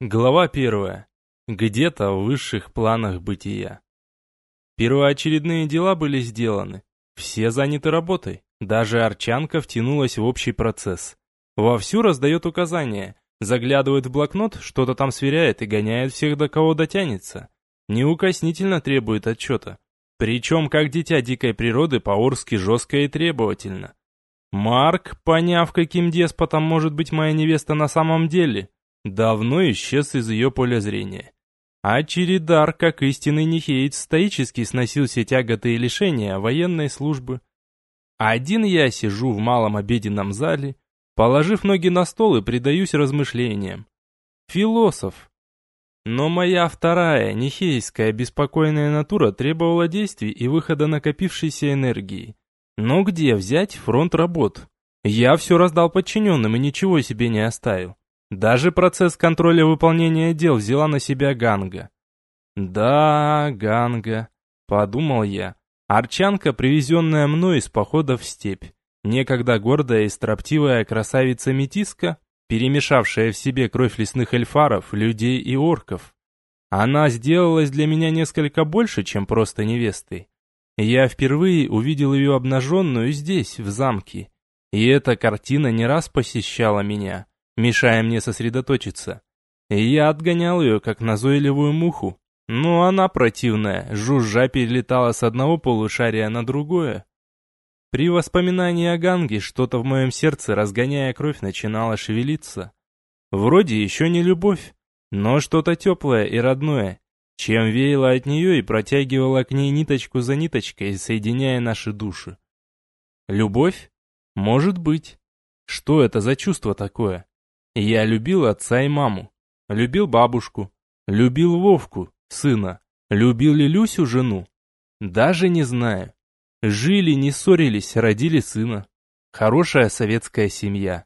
Глава первая. Где-то в высших планах бытия. Первоочередные дела были сделаны. Все заняты работой. Даже Арчанка втянулась в общий процесс. Вовсю раздает указания. Заглядывает в блокнот, что-то там сверяет и гоняет всех, до кого дотянется. Неукоснительно требует отчета. Причем, как дитя дикой природы, по-орски жестко и требовательно. Марк, поняв, каким деспотом может быть моя невеста на самом деле, давно исчез из ее поля зрения. А Чередар, как истинный нихеец, стоически сносил все тяготы и лишения военной службы. Один я сижу в малом обеденном зале, положив ноги на стол и предаюсь размышлениям. Философ. Но моя вторая, нихейская, беспокойная натура требовала действий и выхода накопившейся энергии. Но где взять фронт работ? Я все раздал подчиненным и ничего себе не оставил. Даже процесс контроля выполнения дел взяла на себя Ганга. Да, Ганга, подумал я. Арчанка, привезенная мной из похода в степь. Некогда гордая и строптивая красавица-метиска, перемешавшая в себе кровь лесных эльфаров, людей и орков. Она сделалась для меня несколько больше, чем просто невестой. Я впервые увидел ее обнаженную здесь, в замке. И эта картина не раз посещала меня мешая мне сосредоточиться. Я отгонял ее, как назойливую муху. Но она противная, жужжа перелетала с одного полушария на другое. При воспоминании о Ганге что-то в моем сердце, разгоняя кровь, начинало шевелиться. Вроде еще не любовь, но что-то теплое и родное, чем веяло от нее и протягивало к ней ниточку за ниточкой, соединяя наши души. Любовь? Может быть. Что это за чувство такое? Я любил отца и маму, любил бабушку, любил Вовку, сына, любил ли Люсю, жену. Даже не знаю. Жили, не ссорились, родили сына. Хорошая советская семья.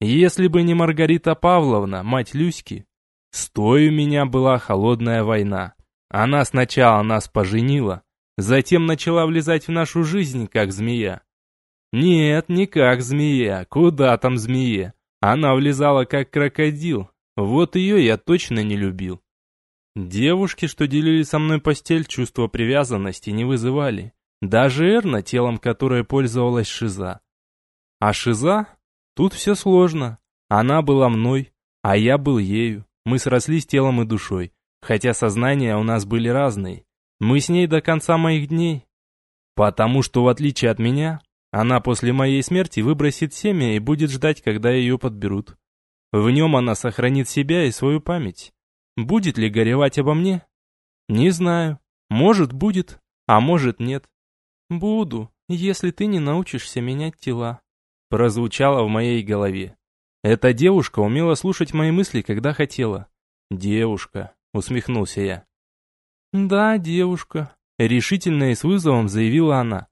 Если бы не Маргарита Павловна, мать Люськи, стой у меня была холодная война. Она сначала нас поженила, затем начала влезать в нашу жизнь, как змея. Нет, не как змея, куда там змея? Она влезала как крокодил. Вот ее я точно не любил. Девушки, что делили со мной постель, чувство привязанности не вызывали. Даже Эрна, телом которой пользовалась Шиза. А Шиза? Тут все сложно. Она была мной, а я был ею. Мы срослись телом и душой, хотя сознания у нас были разные. Мы с ней до конца моих дней. Потому что, в отличие от меня, она после моей смерти выбросит семя и будет ждать, когда ее подберут. В нем она сохранит себя и свою память. Будет ли горевать обо мне? Не знаю. Может, будет, а может, нет. Буду, если ты не научишься менять тела. Прозвучало в моей голове. Эта девушка умела слушать мои мысли, когда хотела. Девушка, усмехнулся я. Да, девушка, решительно и с вызовом заявила она.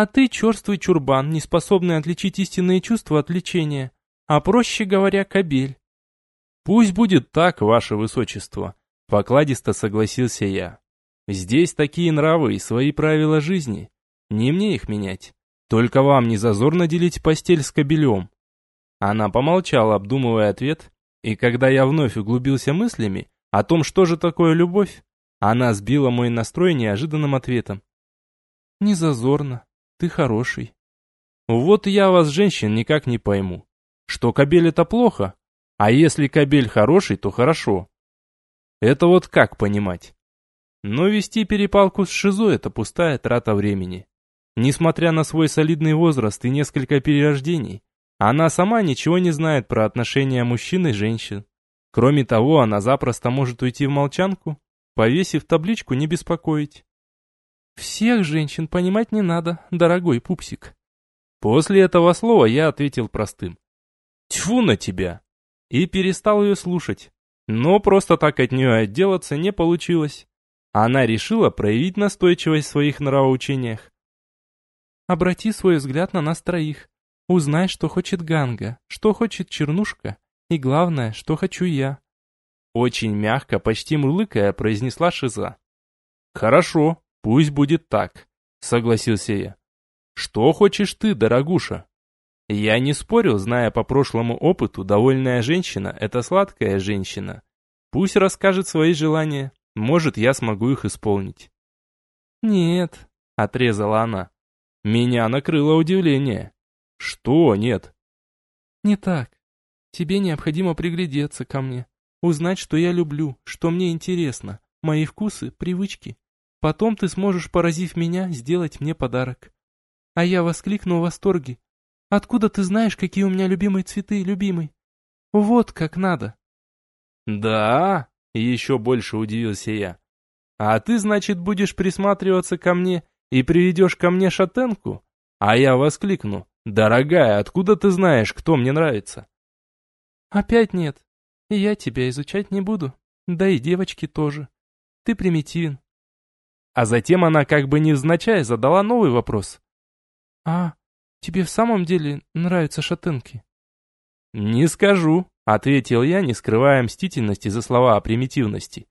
А ты черствый чурбан, не способный отличить истинные чувства от лечения, а проще говоря, кобель. Пусть будет так, ваше высочество, покладисто согласился я. Здесь такие нравы и свои правила жизни. Не мне их менять. Только вам не зазорно делить постель с кобелем. Она помолчала, обдумывая ответ, и когда я вновь углубился мыслями о том, что же такое любовь, она сбила мой настрой неожиданным ответом. Не зазорно. Ты хороший. Вот я вас, женщин, никак не пойму. Что кабель это плохо? А если кабель хороший, то хорошо. Это вот как понимать? Но вести перепалку с Шизо – это пустая трата времени. Несмотря на свой солидный возраст и несколько перерождений, она сама ничего не знает про отношения мужчин и женщин. Кроме того, она запросто может уйти в молчанку, повесив табличку «Не беспокоить». «Всех женщин понимать не надо, дорогой пупсик». После этого слова я ответил простым. «Тьфу на тебя!» И перестал ее слушать. Но просто так от нее отделаться не получилось. Она решила проявить настойчивость в своих нравоучениях. «Обрати свой взгляд на нас троих. Узнай, что хочет Ганга, что хочет Чернушка, и главное, что хочу я». Очень мягко, почти мурлыкая, произнесла Шиза. «Хорошо», «Пусть будет так», — согласился я. «Что хочешь ты, дорогуша?» Я не спорил, зная по прошлому опыту, довольная женщина — это сладкая женщина. Пусть расскажет свои желания, может, я смогу их исполнить. «Нет», — отрезала она. Меня накрыло удивление. «Что нет?» «Не так. Тебе необходимо приглядеться ко мне, узнать, что я люблю, что мне интересно, мои вкусы, привычки. Потом ты сможешь, поразив меня, сделать мне подарок. А я воскликну в восторге. Откуда ты знаешь, какие у меня любимые цветы, любимый? Вот как надо. Да, еще больше удивился я. А ты, значит, будешь присматриваться ко мне и приведешь ко мне шатенку? А я воскликну. Дорогая, откуда ты знаешь, кто мне нравится? Опять нет. И я тебя изучать не буду. Да и девочки тоже. Ты примитивен. А затем она как бы невзначай задала новый вопрос. «А, тебе в самом деле нравятся шатенки?» «Не скажу», — ответил я, не скрывая мстительности за слова о примитивности.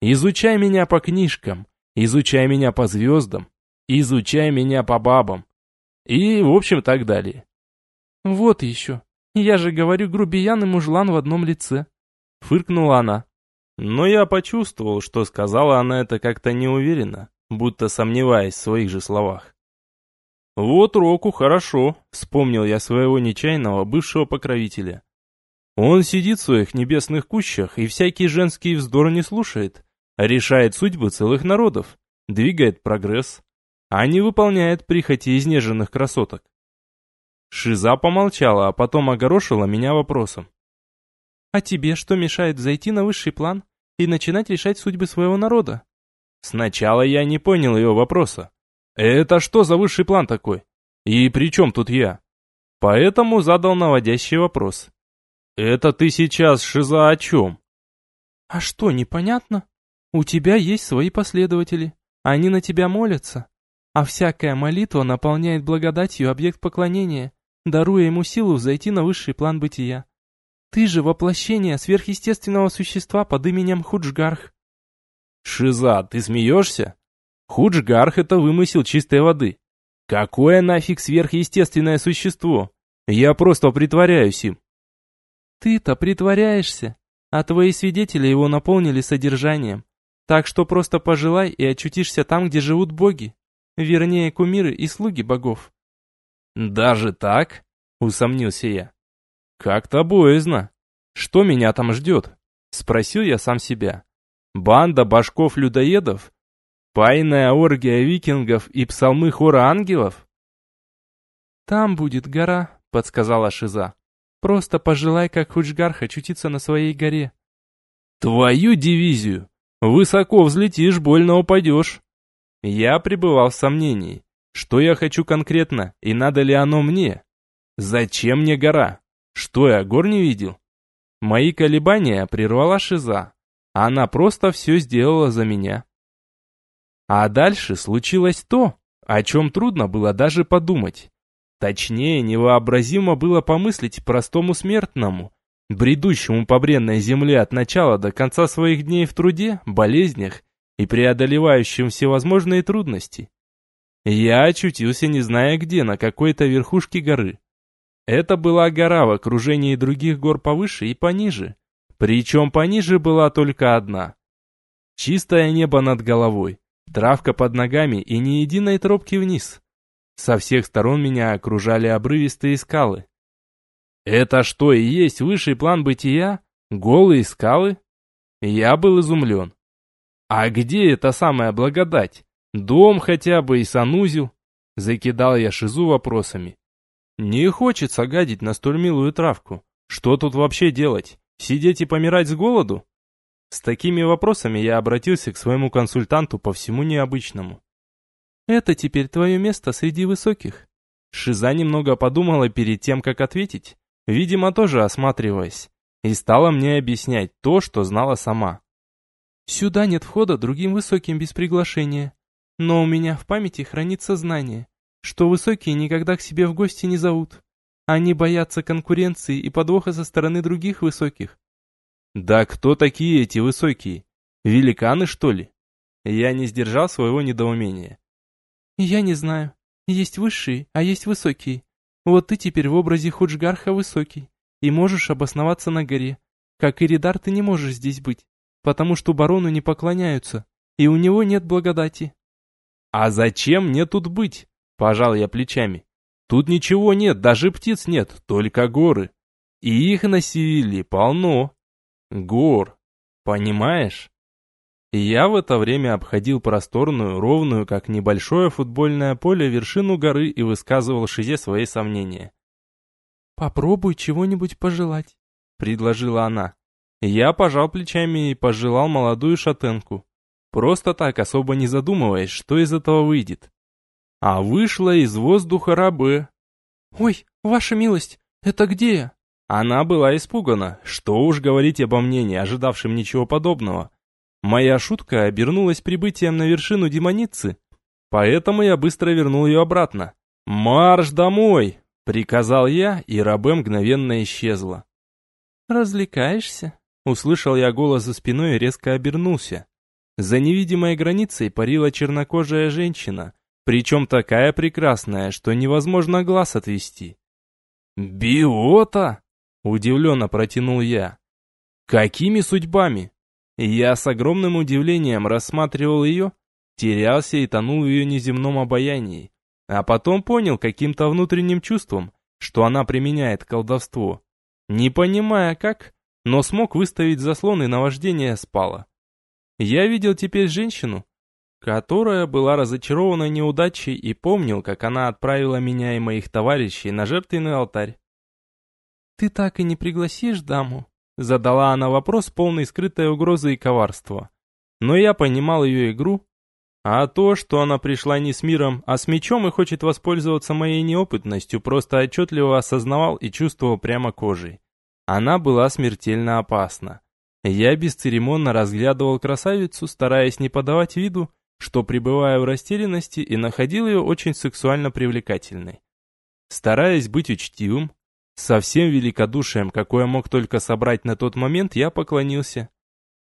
«Изучай меня по книжкам, изучай меня по звездам, изучай меня по бабам». И, в общем, так далее. «Вот еще. Я же говорю, грубиян и мужлан в одном лице», — фыркнула она. Но я почувствовал, что сказала она это как-то неуверенно, будто сомневаясь в своих же словах. «Вот Року хорошо», — вспомнил я своего нечаянного бывшего покровителя. «Он сидит в своих небесных кущах и всякий женский вздор не слушает, а решает судьбы целых народов, двигает прогресс, а не выполняет прихоти изнеженных красоток». Шиза помолчала, а потом огорошила меня вопросом. «А тебе что мешает зайти на высший план и начинать решать судьбы своего народа?» Сначала я не понял ее вопроса, это что за высший план такой? И при чем тут я? Поэтому задал наводящий вопрос. Это ты сейчас, Шиза, о чем? А что, непонятно? У тебя есть свои последователи. Они на тебя молятся. А всякая молитва наполняет благодатью объект поклонения, даруя ему силу зайти на высший план бытия. Ты же воплощение сверхъестественного существа под именем Худжгарх. Шиза, ты смеешься? Худжгарх это вымысел чистой воды. Какое нафиг сверхъестественное существо? Я просто притворяюсь им. Ты-то притворяешься, а твои свидетели его наполнили содержанием. Так что просто пожелай и очутишься там, где живут боги. Вернее, кумиры и слуги богов. Даже так? Усомнился я. Как-то боязно. Что меня там ждет? Спросил я сам себя. Банда башков-людоедов Пайная оргия викингов и псалмы хора ангелов? Там будет гора, подсказала Шиза. Просто пожелай, как Худжгарх, очутиться на своей горе. Твою дивизию! Высоко взлетишь, больно упадешь. Я пребывал в сомнении. Что я хочу конкретно, и надо ли оно мне? Зачем мне гора? Что я гор не видел? Мои колебания прервала Шиза. Она просто все сделала за меня. А дальше случилось то, о чем трудно было даже подумать. Точнее, невообразимо было помыслить простому смертному, бредущему по бренной земле от начала до конца своих дней в труде, болезнях и преодолевающим всевозможные трудности. Я очутился не зная где, на какой-то верхушке горы. Это была гора в окружении других гор повыше и пониже. Причем пониже была только одна. Чистое небо над головой, Травка под ногами и ни единой тропки вниз. Со всех сторон меня окружали обрывистые скалы. Это что и есть высший план бытия? Голые скалы? Я был изумлен. А где эта самая благодать? Дом хотя бы и санузел? Закидал я Шизу вопросами. Не хочется гадить на столь милую травку. Что тут вообще делать? Сидеть и помирать с голоду? С такими вопросами я обратился к своему консультанту по всему необычному. «Это теперь твое место среди высоких». Шиза немного подумала перед тем, как ответить, видимо, тоже осматриваясь, и стала мне объяснять то, что знала сама. «Сюда нет входа другим высоким без приглашения, но у меня в памяти хранится знание, что высокие никогда к себе в гости не зовут. Они боятся конкуренции и подвоха со стороны других высоких, да кто такие эти высокие? Великаны, что ли? Я не сдержал своего недоумения. Я не знаю. Есть высшие, а есть высокие. Вот ты теперь в образе Худжгарха высокий, и можешь обосноваться на горе. Как Иридар ты не можешь здесь быть, потому что барону не поклоняются, и у него нет благодати». «А зачем мне тут быть?» – пожал я плечами. «Тут ничего нет, даже птиц нет, только горы. И их на Севиле полно. Гор, понимаешь?» Я в это время обходил просторную, ровную, как небольшое футбольное поле, вершину горы и высказывал Шизе свои сомнения. «Попробуй чего-нибудь пожелать», — предложила она. Я пожал плечами и пожелал молодую шатенку. Просто так, особо не задумываясь, что из этого выйдет. А вышла из воздуха рабы. «Ой, ваша милость, это где?» Она была испугана, что уж говорить обо мне, не ожидавшем ничего подобного. Моя шутка обернулась прибытием на вершину демоницы, поэтому я быстро вернул ее обратно. «Марш домой!» — приказал я, и рабе мгновенно исчезла. «Развлекаешься?» — услышал я голос за спиной и резко обернулся. За невидимой границей парила чернокожая женщина, причем такая прекрасная, что невозможно глаз отвести. «Биота!» — удивленно протянул я. «Какими судьбами?» Я с огромным удивлением рассматривал ее, терялся и тонул в ее неземном обаянии, а потом понял каким-то внутренним чувством, что она применяет колдовство. Не понимая как, но смог выставить заслон и наваждение спало. Я видел теперь женщину, которая была разочарована неудачей и помнил, как она отправила меня и моих товарищей на жертвенный алтарь. «Ты так и не пригласишь даму?» Задала она вопрос, полный скрытой угрозы и коварства. Но я понимал ее игру, а то, что она пришла не с миром, а с мечом и хочет воспользоваться моей неопытностью, просто отчетливо осознавал и чувствовал прямо кожей. Она была смертельно опасна. Я бесцеремонно разглядывал красавицу, стараясь не подавать виду, что пребываю в растерянности и находил ее очень сексуально привлекательной. Стараясь быть учтивым, со всем великодушием, какое мог только собрать на тот момент, я поклонился.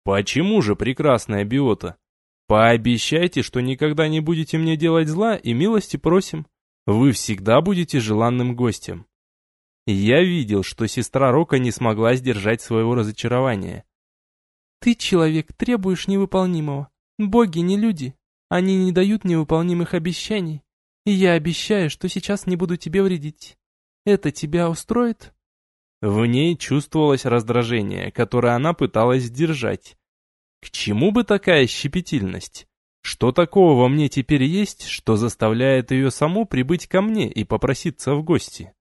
«Почему же, прекрасная биота? Пообещайте, что никогда не будете мне делать зла и милости просим. Вы всегда будете желанным гостем». Я видел, что сестра Рока не смогла сдержать своего разочарования. «Ты, человек, требуешь невыполнимого. Боги не люди. Они не дают невыполнимых обещаний. И я обещаю, что сейчас не буду тебе вредить. Это тебя устроит?» В ней чувствовалось раздражение, которое она пыталась сдержать. К чему бы такая щепетильность? Что такого во мне теперь есть, что заставляет ее саму прибыть ко мне и попроситься в гости?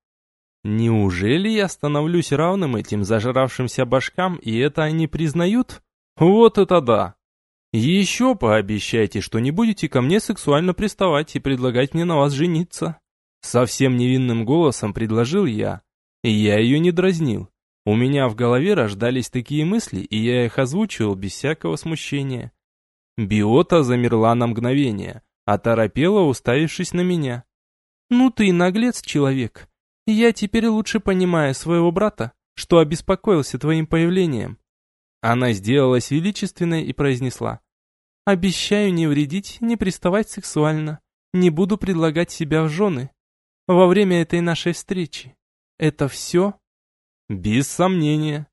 Неужели я становлюсь равным этим зажравшимся башкам, и это они признают? Вот это да! Еще пообещайте, что не будете ко мне сексуально приставать и предлагать мне на вас жениться. Совсем невинным голосом предложил я. И я ее не дразнил. У меня в голове рождались такие мысли, и я их озвучивал без всякого смущения. Биота замерла на мгновение, оторопела, уставившись на меня. «Ну ты наглец, человек. Я теперь лучше понимаю своего брата, что обеспокоился твоим появлением». Она сделалась величественной и произнесла. «Обещаю не вредить, не приставать сексуально. Не буду предлагать себя в жены во время этой нашей встречи. Это все? Без сомнения.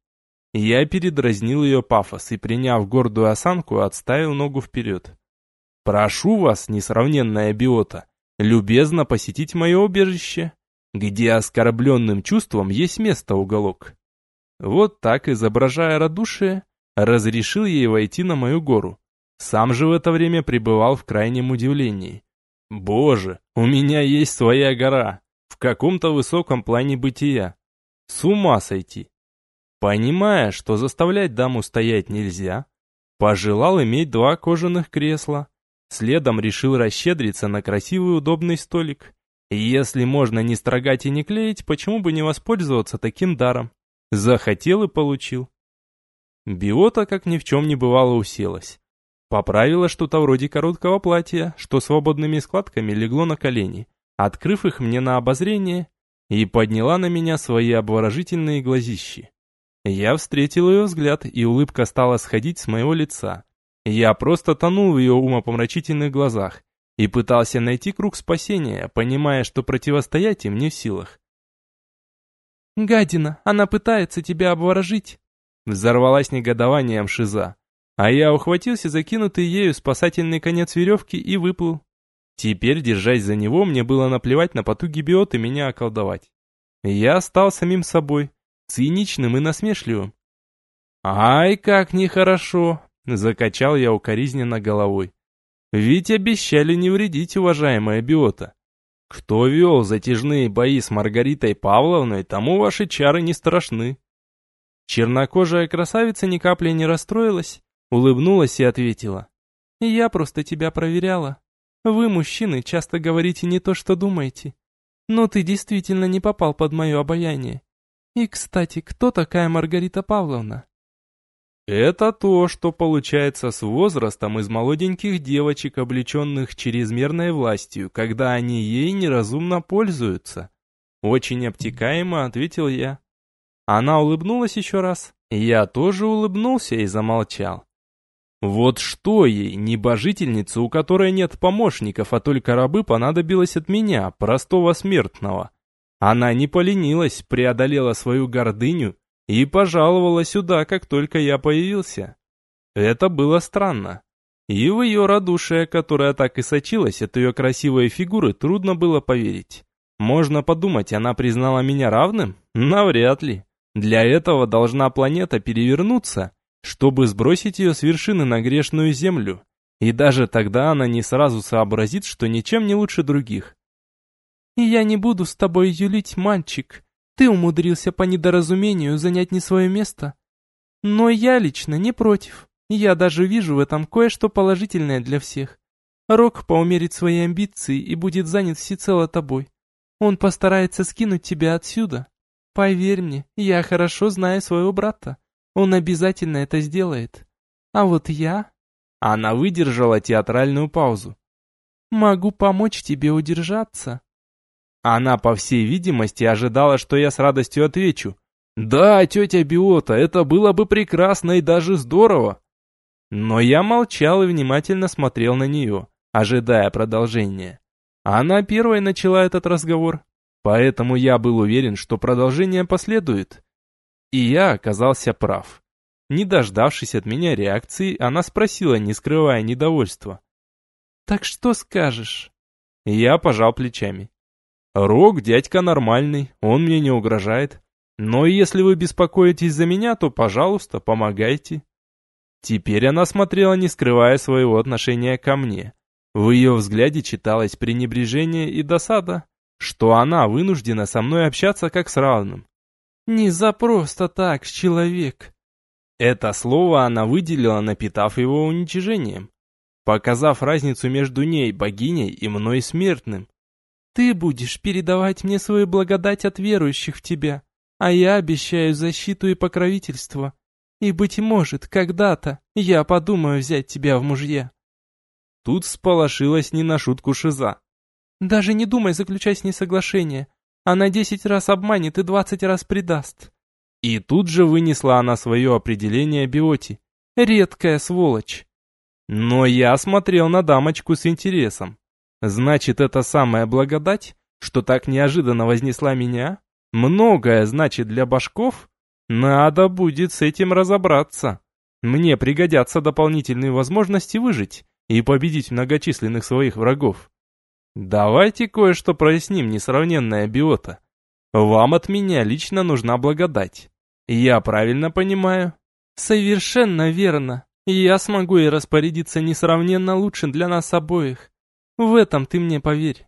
Я передразнил ее пафос и, приняв гордую осанку, отставил ногу вперед. Прошу вас, несравненная биота, любезно посетить мое убежище, где оскорбленным чувством есть место уголок. Вот так, изображая радушие, разрешил ей войти на мою гору. Сам же в это время пребывал в крайнем удивлении. Боже, у меня есть своя гора, в каком-то высоком плане бытия. С ума сойти. Понимая, что заставлять даму стоять нельзя, пожелал иметь два кожаных кресла. Следом решил расщедриться на красивый удобный столик. Если можно не строгать и не клеить, почему бы не воспользоваться таким даром? Захотел и получил. Биота, как ни в чем не бывало, уселась. Поправила что-то вроде короткого платья, что свободными складками легло на колени, открыв их мне на обозрение, и подняла на меня свои обворожительные глазищи. Я встретил ее взгляд, и улыбка стала сходить с моего лица. Я просто тонул в ее умопомрачительных глазах и пытался найти круг спасения, понимая, что противостоять им не в силах. «Гадина, она пытается тебя обворожить!» Взорвалась негодованием Шиза. А я ухватился закинутый ею спасательный конец веревки и выплыл. Теперь, держась за него, мне было наплевать на потуги биоты меня околдовать. Я стал самим собой, циничным и насмешливым. «Ай, как нехорошо!» — закачал я укоризненно головой. «Ведь обещали не вредить, уважаемая биота. Кто вел затяжные бои с Маргаритой Павловной, тому ваши чары не страшны». Чернокожая красавица ни капли не расстроилась, улыбнулась и ответила. «Я просто тебя проверяла. Вы, мужчины, часто говорите не то, что думаете. Но ты действительно не попал под мое обаяние. И, кстати, кто такая Маргарита Павловна?» Это то, что получается с возрастом из молоденьких девочек, облеченных чрезмерной властью, когда они ей неразумно пользуются. Очень обтекаемо ответил я. Она улыбнулась еще раз. Я тоже улыбнулся и замолчал. Вот что ей, небожительница, у которой нет помощников, а только рабы, понадобилось от меня, простого смертного. Она не поленилась, преодолела свою гордыню и пожаловала сюда, как только я появился. Это было странно. И в ее радушие, которое так и сочилось от ее красивой фигуры, трудно было поверить. Можно подумать, она признала меня равным? Навряд ли. Для этого должна планета перевернуться, чтобы сбросить ее с вершины на грешную землю. И даже тогда она не сразу сообразит, что ничем не лучше других. «И я не буду с тобой юлить, мальчик. Ты умудрился по недоразумению занять не свое место. Но я лично не против. Я даже вижу в этом кое-что положительное для всех. Рок поумерит свои амбиции и будет занят всецело тобой. Он постарается скинуть тебя отсюда, Поверь мне, я хорошо знаю своего брата. Он обязательно это сделает. А вот я...» Она выдержала театральную паузу. «Могу помочь тебе удержаться». Она, по всей видимости, ожидала, что я с радостью отвечу. «Да, тетя Биота, это было бы прекрасно и даже здорово». Но я молчал и внимательно смотрел на нее, ожидая продолжения. Она первой начала этот разговор. Поэтому я был уверен, что продолжение последует. И я оказался прав. Не дождавшись от меня реакции, она спросила, не скрывая недовольства. «Так что скажешь?» Я пожал плечами. «Рок дядька нормальный, он мне не угрожает. Но если вы беспокоитесь за меня, то, пожалуйста, помогайте». Теперь она смотрела, не скрывая своего отношения ко мне. В ее взгляде читалось пренебрежение и досада что она вынуждена со мной общаться как с равным. Не за просто так, человек. Это слово она выделила, напитав его уничижением, показав разницу между ней, богиней, и мной смертным. Ты будешь передавать мне свою благодать от верующих в тебя, а я обещаю защиту и покровительство. И, быть может, когда-то я подумаю взять тебя в мужья. Тут сполошилась не на шутку Шиза. Даже не думай заключать с ней соглашение. Она десять раз обманет и двадцать раз предаст. И тут же вынесла она свое определение Биоти. Редкая сволочь. Но я смотрел на дамочку с интересом. Значит, это самая благодать, что так неожиданно вознесла меня? Многое значит для башков? Надо будет с этим разобраться. Мне пригодятся дополнительные возможности выжить и победить многочисленных своих врагов. Давайте кое-что проясним, несравненная биота. Вам от меня лично нужна благодать. Я правильно понимаю? Совершенно верно. Я смогу и распорядиться несравненно лучше для нас обоих. В этом ты мне поверь.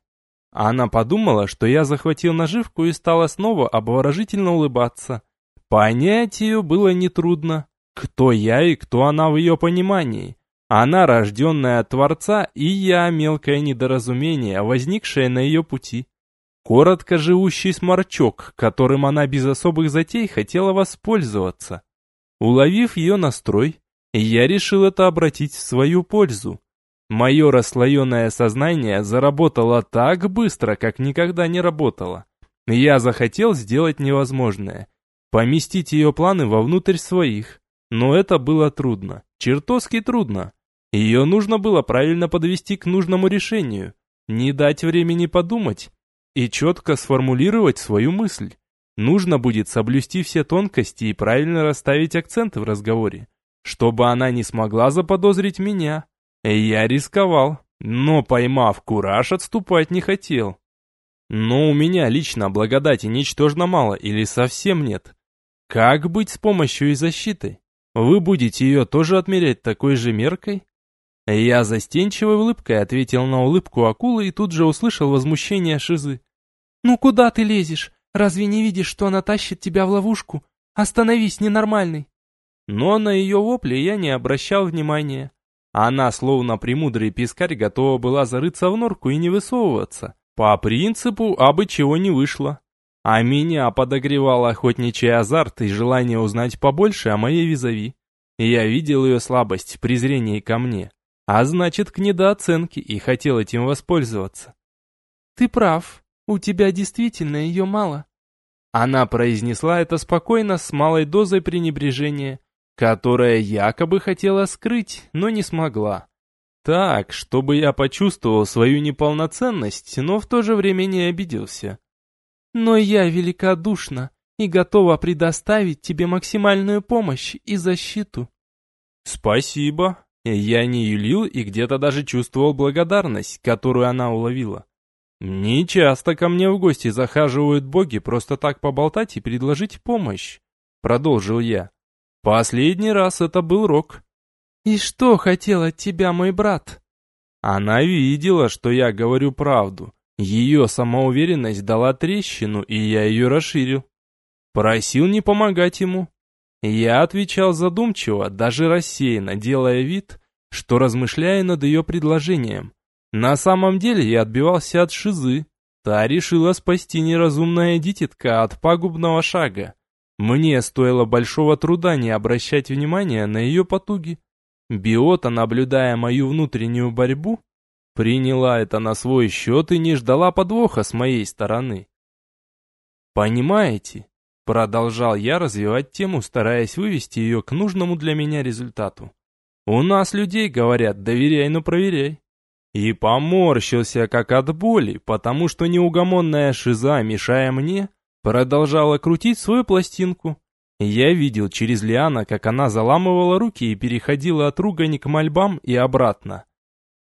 Она подумала, что я захватил наживку и стала снова обворожительно улыбаться. Понять ее было нетрудно. Кто я и кто она в ее понимании. Она рожденная от Творца, и я мелкое недоразумение, возникшее на ее пути. Коротко живущий сморчок, которым она без особых затей хотела воспользоваться. Уловив ее настрой, я решил это обратить в свою пользу. Мое расслоенное сознание заработало так быстро, как никогда не работало. Я захотел сделать невозможное. Поместить ее планы вовнутрь своих. Но это было трудно. Чертовски трудно. Ее нужно было правильно подвести к нужному решению, не дать времени подумать и четко сформулировать свою мысль. Нужно будет соблюсти все тонкости и правильно расставить акценты в разговоре, чтобы она не смогла заподозрить меня. Я рисковал, но, поймав кураж, отступать не хотел. Но у меня лично благодати ничтожно мало или совсем нет. Как быть с помощью и защитой? Вы будете ее тоже отмерять такой же меркой? Я застенчивой улыбкой ответил на улыбку акулы и тут же услышал возмущение Шизы. «Ну куда ты лезешь? Разве не видишь, что она тащит тебя в ловушку? Остановись, ненормальный!» Но на ее вопли я не обращал внимания. Она, словно премудрый пескарь, готова была зарыться в норку и не высовываться. По принципу, абы чего не вышло. А меня подогревал охотничий азарт и желание узнать побольше о моей визави. Я видел ее слабость, презрение ко мне, а значит к недооценке и хотел этим воспользоваться. «Ты прав, у тебя действительно ее мало». Она произнесла это спокойно, с малой дозой пренебрежения, которая якобы хотела скрыть, но не смогла. Так, чтобы я почувствовал свою неполноценность, но в то же время не обиделся. Но я великодушна и готова предоставить тебе максимальную помощь и защиту. Спасибо. Я не юлил и где-то даже чувствовал благодарность, которую она уловила. Не часто ко мне в гости захаживают боги просто так поболтать и предложить помощь, продолжил я. Последний раз это был Рок. И что хотел от тебя мой брат? Она видела, что я говорю правду. Ее самоуверенность дала трещину, и я ее расширил. Просил не помогать ему. Я отвечал задумчиво, даже рассеянно, делая вид, что размышляю над ее предложением. На самом деле я отбивался от шизы. Та решила спасти неразумное дитятка от пагубного шага. Мне стоило большого труда не обращать внимания на ее потуги. Биота, наблюдая мою внутреннюю борьбу, приняла это на свой счет и не ждала подвоха с моей стороны. «Понимаете?» — продолжал я развивать тему, стараясь вывести ее к нужному для меня результату. «У нас людей говорят, доверяй, но проверяй». И поморщился как от боли, потому что неугомонная шиза, мешая мне, Продолжала крутить свою пластинку. Я видел через Лиана, как она заламывала руки и переходила от ругани к мольбам и обратно.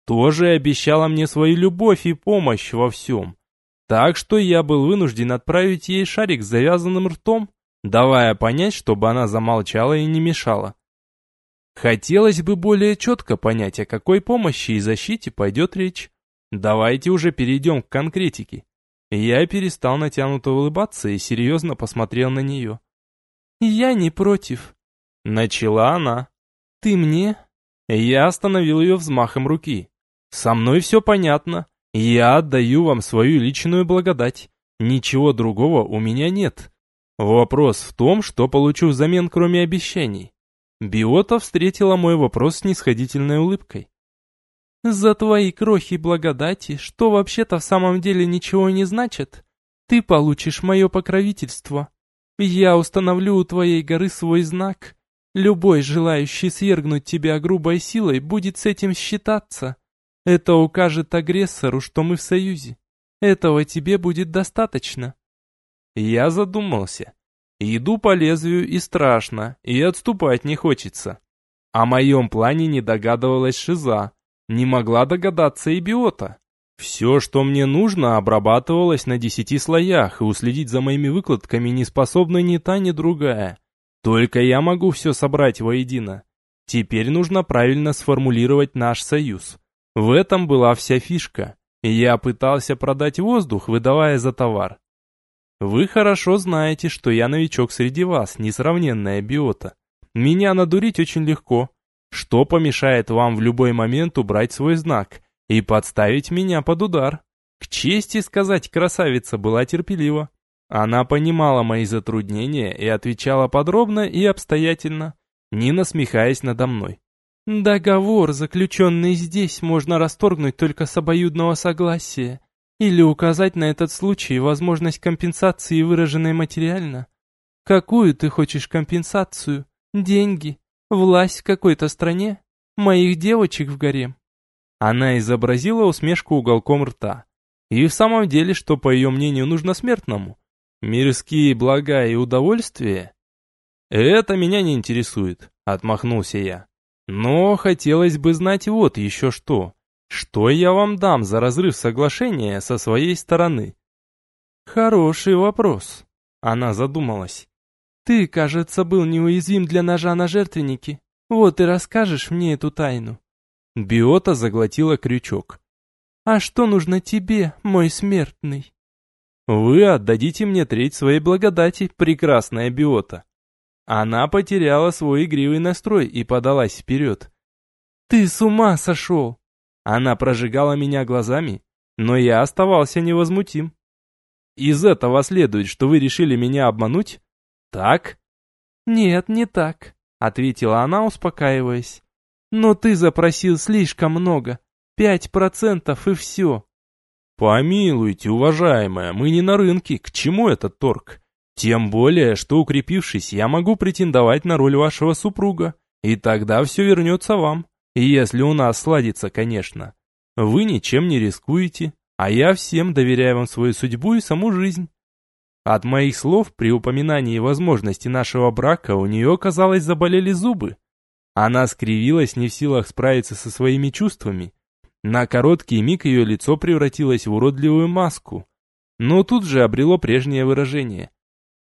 Тоже обещала мне свою любовь и помощь во всем. Так что я был вынужден отправить ей шарик с завязанным ртом, давая понять, чтобы она замолчала и не мешала. Хотелось бы более четко понять, о какой помощи и защите пойдет речь. Давайте уже перейдем к конкретике. Я перестал натянуто улыбаться и серьезно посмотрел на нее. «Я не против», — начала она. «Ты мне?» Я остановил ее взмахом руки. «Со мной все понятно. Я отдаю вам свою личную благодать. Ничего другого у меня нет. Вопрос в том, что получу взамен, кроме обещаний». Биота встретила мой вопрос с нисходительной улыбкой. За твои крохи благодати, что вообще-то в самом деле ничего не значит, ты получишь мое покровительство. Я установлю у твоей горы свой знак. Любой, желающий свергнуть тебя грубой силой, будет с этим считаться. Это укажет агрессору, что мы в союзе. Этого тебе будет достаточно. Я задумался. Иду по лезвию и страшно, и отступать не хочется. О моем плане не догадывалась Шиза, не могла догадаться и биота. Все, что мне нужно, обрабатывалось на десяти слоях, и уследить за моими выкладками не способна ни та, ни другая. Только я могу все собрать воедино. Теперь нужно правильно сформулировать наш союз. В этом была вся фишка. Я пытался продать воздух, выдавая за товар. Вы хорошо знаете, что я новичок среди вас, несравненная биота. Меня надурить очень легко, что помешает вам в любой момент убрать свой знак и подставить меня под удар? К чести сказать, красавица была терпелива. Она понимала мои затруднения и отвечала подробно и обстоятельно, не насмехаясь надо мной. «Договор, заключенный здесь, можно расторгнуть только с обоюдного согласия или указать на этот случай возможность компенсации, выраженной материально. Какую ты хочешь компенсацию? Деньги? Власть в какой-то стране? Моих девочек в горе?» Она изобразила усмешку уголком рта. И в самом деле, что, по ее мнению, нужно смертному? Мирские блага и удовольствия? Это меня не интересует, отмахнулся я. Но хотелось бы знать вот еще что. Что я вам дам за разрыв соглашения со своей стороны? Хороший вопрос. Она задумалась. Ты, кажется, был неуязвим для ножа на жертвеннике. Вот и расскажешь мне эту тайну. Биота заглотила крючок. А что нужно тебе, мой смертный? Вы отдадите мне треть своей благодати, прекрасная Биота. Она потеряла свой игривый настрой и подалась вперед. «Ты с ума сошел!» Она прожигала меня глазами, но я оставался невозмутим. «Из этого следует, что вы решили меня обмануть? Так?» «Нет, не так», — ответила она, успокаиваясь. «Но ты запросил слишком много. Пять процентов и все». «Помилуйте, уважаемая, мы не на рынке, к чему этот торг? Тем более, что укрепившись, я могу претендовать на роль вашего супруга, и тогда все вернется вам. Если у нас сладится, конечно. Вы ничем не рискуете, а я всем доверяю вам свою судьбу и саму жизнь. От моих слов при упоминании возможности нашего брака у нее, казалось, заболели зубы. Она скривилась, не в силах справиться со своими чувствами. На короткий миг ее лицо превратилось в уродливую маску, но тут же обрело прежнее выражение.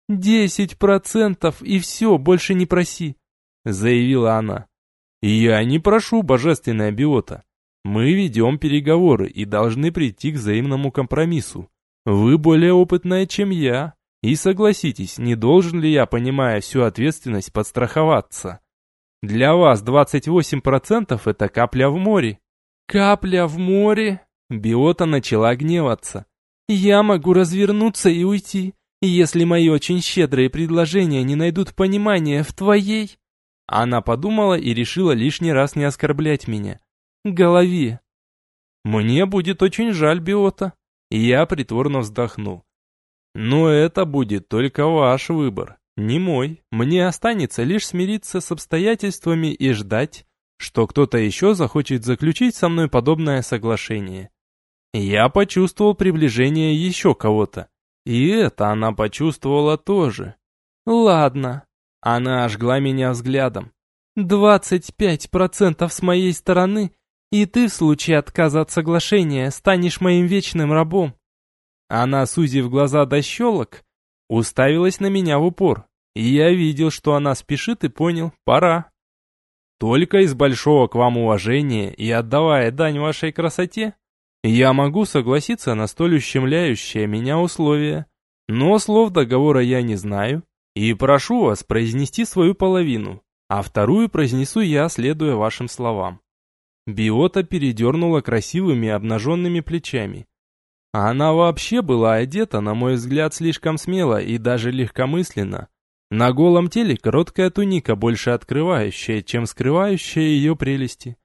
«Десять процентов и все, больше не проси», — заявила она. «Я не прошу, божественная биота. Мы ведем переговоры и должны прийти к взаимному компромиссу. Вы более опытная, чем я, и согласитесь, не должен ли я, понимая всю ответственность, подстраховаться? Для вас 28% это капля в море». «Капля в море?» Биота начала гневаться. «Я могу развернуться и уйти, если мои очень щедрые предложения не найдут понимания в твоей...» Она подумала и решила лишний раз не оскорблять меня. «Голове». «Мне будет очень жаль, Биота». Я притворно вздохнул. «Но это будет только ваш выбор, не мой. Мне останется лишь смириться с обстоятельствами и ждать, что кто-то еще захочет заключить со мной подобное соглашение». Я почувствовал приближение еще кого-то. И это она почувствовала тоже. Ладно. Она ожгла меня взглядом. Двадцать пять процентов с моей стороны, и ты в случае отказа от соглашения станешь моим вечным рабом. Она, сузив глаза до щелок, уставилась на меня в упор. И я видел, что она спешит и понял, пора. Только из большого к вам уважения и отдавая дань вашей красоте, я могу согласиться на столь ущемляющее меня условие, но слов договора я не знаю, и прошу вас произнести свою половину, а вторую произнесу я, следуя вашим словам. Биота передернула красивыми обнаженными плечами. Она вообще была одета, на мой взгляд, слишком смело и даже легкомысленно. На голом теле короткая туника, больше открывающая, чем скрывающая ее прелести.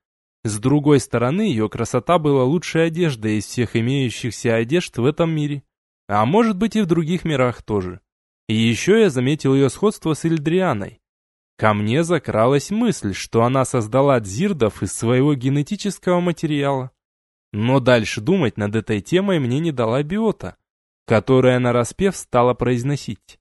С другой стороны, ее красота была лучшей одеждой из всех имеющихся одежд в этом мире. А может быть и в других мирах тоже. И еще я заметил ее сходство с Эльдрианой. Ко мне закралась мысль, что она создала дзирдов из своего генетического материала. Но дальше думать над этой темой мне не дала биота, которая нараспев стала произносить.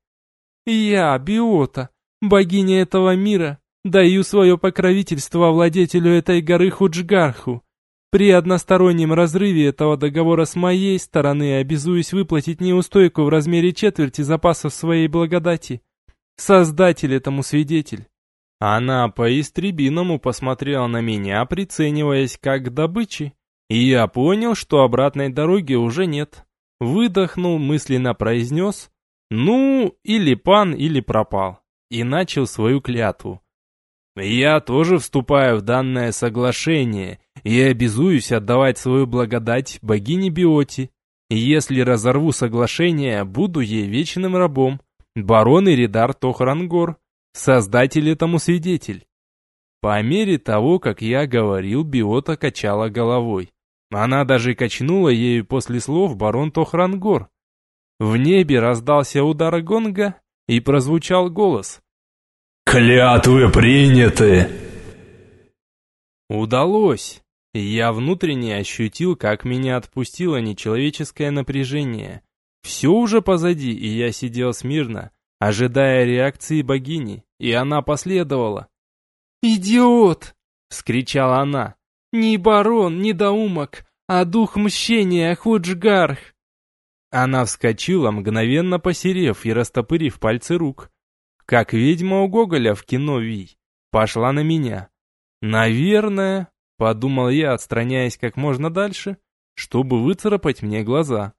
«Я, биота, богиня этого мира, Даю свое покровительство владетелю этой горы Худжгарху. При одностороннем разрыве этого договора с моей стороны обязуюсь выплатить неустойку в размере четверти запасов своей благодати. Создатель этому свидетель. Она по-истребиному посмотрела на меня, прицениваясь как к добыче. И я понял, что обратной дороги уже нет. Выдохнул, мысленно произнес «Ну, или пан, или пропал». И начал свою клятву. Я тоже вступаю в данное соглашение и обязуюсь отдавать свою благодать богине Биоти. Если разорву соглашение, буду ей вечным рабом. Барон Иридар Тохрангор, создатель этому свидетель. По мере того, как я говорил, Биота качала головой. Она даже качнула ею после слов барон Тохрангор. В небе раздался удар гонга, и прозвучал голос. «Клятвы приняты!» Удалось! Я внутренне ощутил, как меня отпустило нечеловеческое напряжение. Все уже позади, и я сидел смирно, ожидая реакции богини, и она последовала. «Идиот!» — вскричала она. «Не барон, не доумок, а дух мщения Худжгарх!» Она вскочила, мгновенно посерев и растопырив пальцы рук. Как ведьма у Гоголя в кино «Вий». Пошла на меня. «Наверное», — подумал я, отстраняясь как можно дальше, чтобы выцарапать мне глаза.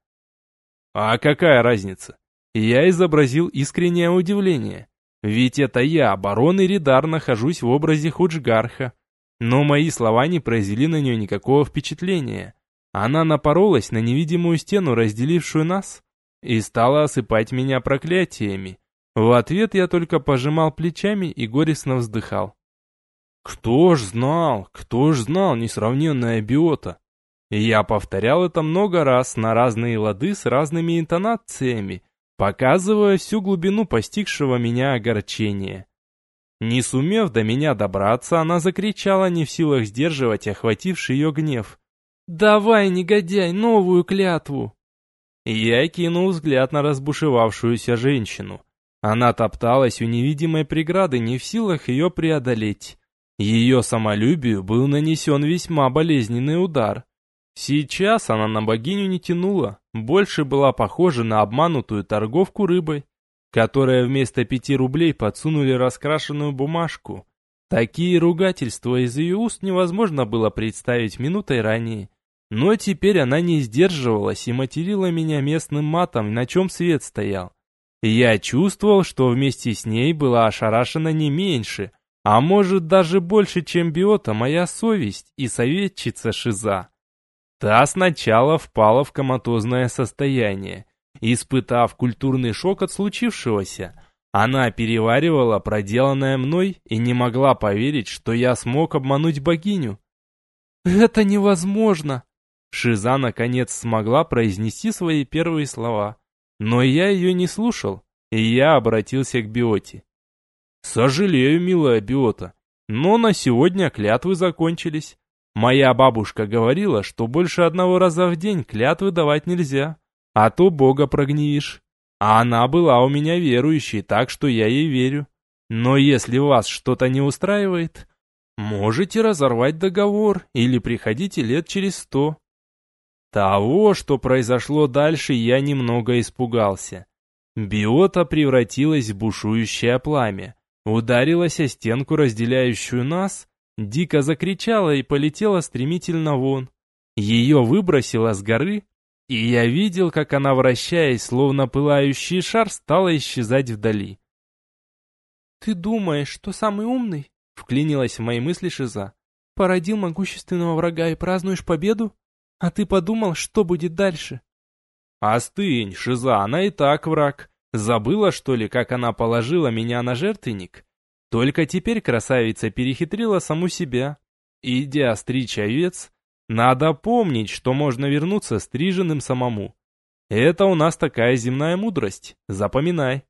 «А какая разница?» Я изобразил искреннее удивление. Ведь это я, барон Иридар, нахожусь в образе Худжгарха. Но мои слова не произвели на нее никакого впечатления. Она напоролась на невидимую стену, разделившую нас, и стала осыпать меня проклятиями. В ответ я только пожимал плечами и горестно вздыхал. Кто ж знал, кто ж знал несравненная биота? Я повторял это много раз на разные лады с разными интонациями, показывая всю глубину постигшего меня огорчения. Не сумев до меня добраться, она закричала, не в силах сдерживать охвативший ее гнев. «Давай, негодяй, новую клятву!» Я кинул взгляд на разбушевавшуюся женщину. Она топталась у невидимой преграды, не в силах ее преодолеть. Ее самолюбию был нанесен весьма болезненный удар. Сейчас она на богиню не тянула, больше была похожа на обманутую торговку рыбой, которая вместо пяти рублей подсунули раскрашенную бумажку. Такие ругательства из ее уст невозможно было представить минутой ранее. Но теперь она не сдерживалась и материла меня местным матом, на чем свет стоял. Я чувствовал, что вместе с ней была ошарашена не меньше, а может даже больше, чем биота, моя совесть и советчица Шиза. Та сначала впала в коматозное состояние. Испытав культурный шок от случившегося, она переваривала проделанное мной и не могла поверить, что я смог обмануть богиню. «Это невозможно!» Шиза наконец смогла произнести свои первые слова. Но я ее не слушал, и я обратился к Биоте. «Сожалею, милая Биота, но на сегодня клятвы закончились. Моя бабушка говорила, что больше одного раза в день клятвы давать нельзя, а то Бога прогневишь. А она была у меня верующей, так что я ей верю. Но если вас что-то не устраивает, можете разорвать договор или приходите лет через сто. Того, что произошло дальше, я немного испугался. Биота превратилась в бушующее пламя, ударилась о стенку, разделяющую нас, дико закричала и полетела стремительно вон. Ее выбросило с горы, и я видел, как она, вращаясь, словно пылающий шар, стала исчезать вдали. «Ты думаешь, что самый умный?» — вклинилась в мои мысли Шиза. «Породил могущественного врага и празднуешь победу? А ты подумал, что будет дальше?» «Остынь, Шиза, она и так враг. Забыла, что ли, как она положила меня на жертвенник? Только теперь красавица перехитрила саму себя. Идя стричь овец, надо помнить, что можно вернуться стриженным самому. Это у нас такая земная мудрость, запоминай.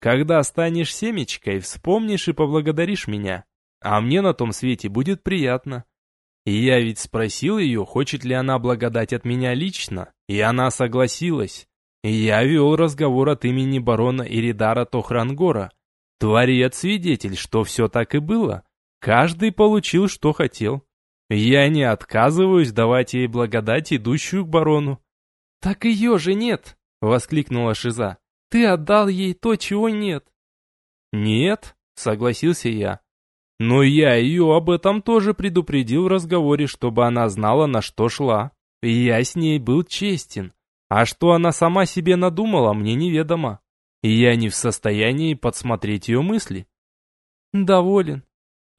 Когда станешь семечкой, вспомнишь и поблагодаришь меня. А мне на том свете будет приятно. И я ведь спросил ее, хочет ли она благодать от меня лично, и она согласилась. Я вел разговор от имени барона Иридара Тохрангора, Творец-свидетель, что все так и было. Каждый получил, что хотел. Я не отказываюсь давать ей благодать, идущую к барону. «Так ее же нет!» — воскликнула Шиза. «Ты отдал ей то, чего нет!» «Нет», — согласился я. «Но я ее об этом тоже предупредил в разговоре, чтобы она знала, на что шла. Я с ней был честен. А что она сама себе надумала, мне неведомо и я не в состоянии подсмотреть ее мысли. Доволен.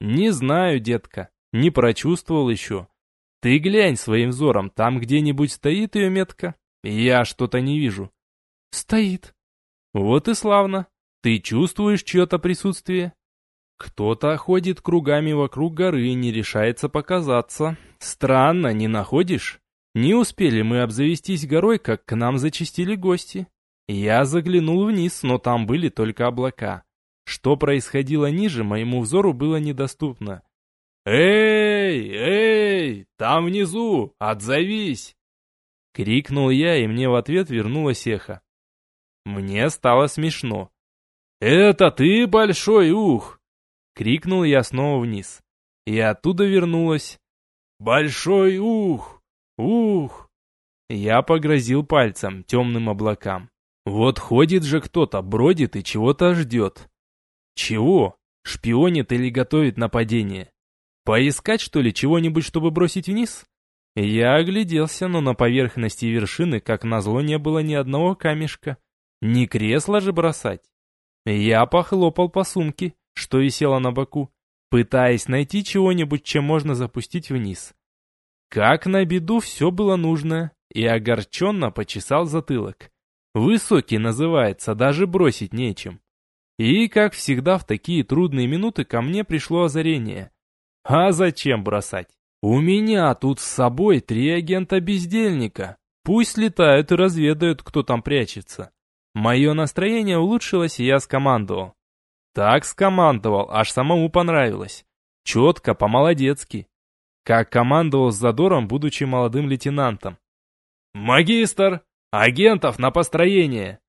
Не знаю, детка, не прочувствовал еще. Ты глянь своим взором, там где-нибудь стоит ее метка? Я что-то не вижу. Стоит. Вот и славно. Ты чувствуешь чье-то присутствие? Кто-то ходит кругами вокруг горы и не решается показаться. Странно, не находишь? Не успели мы обзавестись горой, как к нам зачастили гости. Я заглянул вниз, но там были только облака. Что происходило ниже, моему взору было недоступно. «Эй, эй, там внизу, отзовись!» Крикнул я, и мне в ответ вернулось эхо. Мне стало смешно. «Это ты, большой ух!» Крикнул я снова вниз. И оттуда вернулась. «Большой ух! Ух!» Я погрозил пальцем темным облакам. Вот ходит же кто-то, бродит и чего-то ждет. Чего? Шпионит или готовит нападение? Поискать, что ли, чего-нибудь, чтобы бросить вниз? Я огляделся, но на поверхности вершины, как назло, не было ни одного камешка. Не кресло же бросать. Я похлопал по сумке, что висела на боку, пытаясь найти чего-нибудь, чем можно запустить вниз. Как на беду все было нужно, и огорченно почесал затылок. Высокий называется, даже бросить нечем. И, как всегда, в такие трудные минуты ко мне пришло озарение. А зачем бросать? У меня тут с собой три агента-бездельника. Пусть летают и разведают, кто там прячется. Мое настроение улучшилось, и я скомандовал. Так скомандовал, аж самому понравилось. Четко, по-молодецки. Как командовал с задором, будучи молодым лейтенантом. «Магистр! Агентов на построение!»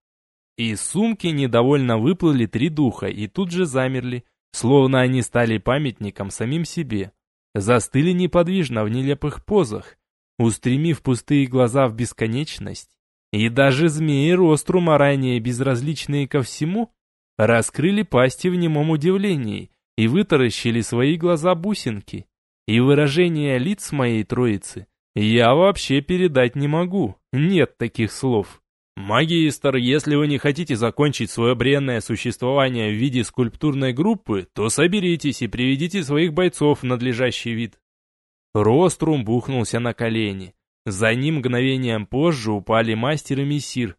Из сумки недовольно выплыли три духа и тут же замерли, словно они стали памятником самим себе. Застыли неподвижно в нелепых позах, устремив пустые глаза в бесконечность. И даже змеи Рострума, ранее безразличные ко всему, раскрыли пасти в немом удивлении и вытаращили свои глаза-бусинки. И выражение лиц моей троицы я вообще передать не могу, нет таких слов. «Магистр, если вы не хотите закончить свое бренное существование в виде скульптурной группы, то соберитесь и приведите своих бойцов в надлежащий вид». Рострум бухнулся на колени. За ним мгновением позже упали мастер и мессир.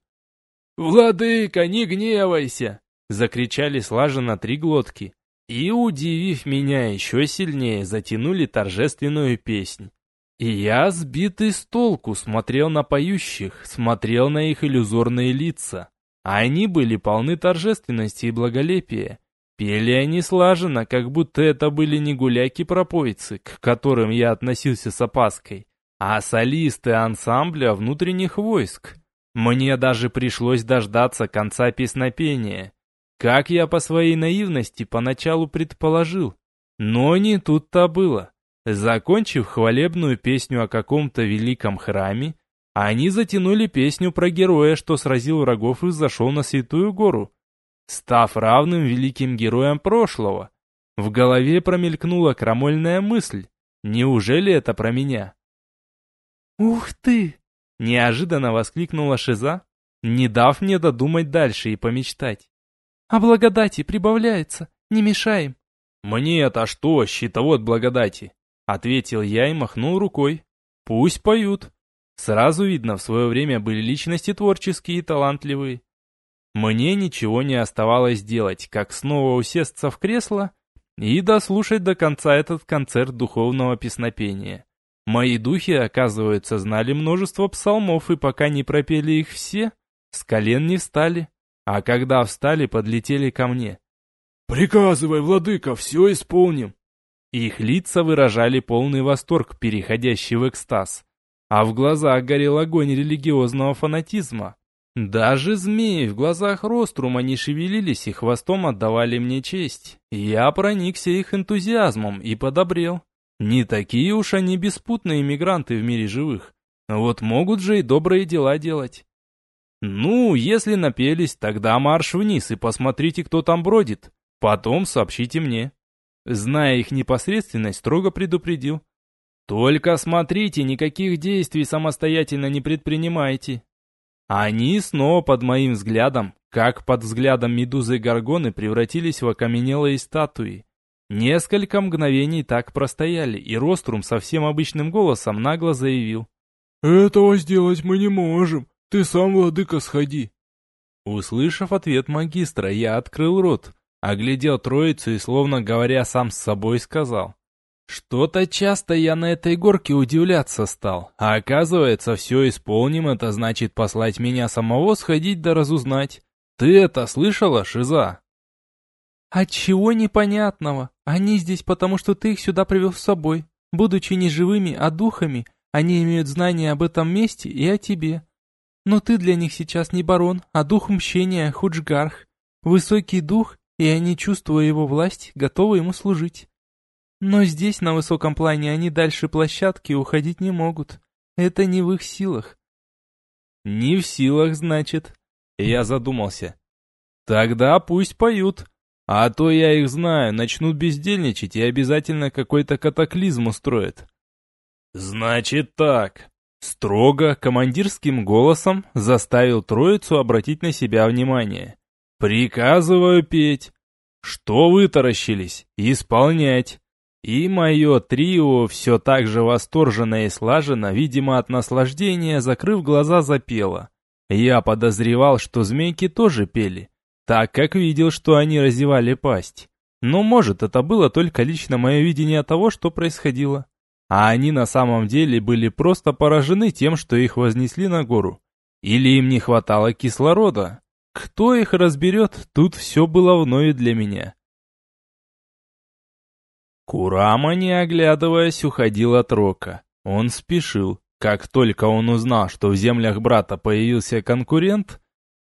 «Владыка, не гневайся!» Закричали слаженно три глотки. И, удивив меня еще сильнее, затянули торжественную песнь. И я, сбитый с толку, смотрел на поющих, смотрел на их иллюзорные лица. Они были полны торжественности и благолепия. Пели они слаженно, как будто это были не гуляки-пропойцы, к которым я относился с опаской, а солисты ансамбля внутренних войск. Мне даже пришлось дождаться конца песнопения, как я по своей наивности поначалу предположил. Но не тут-то было. Закончив хвалебную песню о каком-то великом храме, они затянули песню про героя, что сразил врагов и зашел на Святую Гору, став равным великим героям прошлого. В голове промелькнула крамольная мысль. Неужели это про меня? «Ух ты!» — неожиданно воскликнула Шиза, не дав мне додумать дальше и помечтать. «А благодати прибавляется, не мешаем». «Мне это что, щитовод благодати?» Ответил я и махнул рукой. Пусть поют. Сразу видно, в свое время были личности творческие и талантливые. Мне ничего не оставалось делать, как снова усесться в кресло и дослушать до конца этот концерт духовного песнопения. Мои духи, оказывается, знали множество псалмов, и пока не пропели их все, с колен не встали, а когда встали, подлетели ко мне. «Приказывай, владыка, все исполним!» Их лица выражали полный восторг, переходящий в экстаз. А в глазах горел огонь религиозного фанатизма. Даже змеи в глазах Рострума не шевелились и хвостом отдавали мне честь. Я проникся их энтузиазмом и подобрел. Не такие уж они беспутные мигранты в мире живых. Вот могут же и добрые дела делать. Ну, если напелись, тогда марш вниз и посмотрите, кто там бродит. Потом сообщите мне. Зная их непосредственность, строго предупредил. «Только смотрите, никаких действий самостоятельно не предпринимайте». Они снова под моим взглядом, как под взглядом медузы Горгоны, превратились в окаменелые статуи. Несколько мгновений так простояли, и Рострум совсем обычным голосом нагло заявил. «Этого сделать мы не можем. Ты сам, владыка, сходи». Услышав ответ магистра, я открыл рот, Оглядел троицу и, словно говоря сам с собой, сказал. Что-то часто я на этой горке удивляться стал. А оказывается, все исполним, это значит послать меня самого сходить да разузнать. Ты это слышала, Шиза? А чего непонятного? Они здесь потому, что ты их сюда привел с собой. Будучи не живыми, а духами, они имеют знания об этом месте и о тебе. Но ты для них сейчас не барон, а дух мщения, худжгарх. Высокий дух, и они, чувствуя его власть, готовы ему служить. Но здесь, на высоком плане, они дальше площадки уходить не могут. Это не в их силах. Не в силах, значит. Я задумался. Тогда пусть поют. А то я их знаю, начнут бездельничать и обязательно какой-то катаклизм устроят. Значит так. Строго, командирским голосом заставил троицу обратить на себя внимание. Приказываю петь. Что вытаращились? Исполнять. И мое трио все так же восторженно и слаженно, видимо от наслаждения, закрыв глаза, запело. Я подозревал, что змейки тоже пели, так как видел, что они разевали пасть. Но может это было только лично мое видение того, что происходило. А они на самом деле были просто поражены тем, что их вознесли на гору. Или им не хватало кислорода. Кто их разберет, тут все было вновь для меня. Курама, не оглядываясь, уходил от Рока. Он спешил. Как только он узнал, что в землях брата появился конкурент,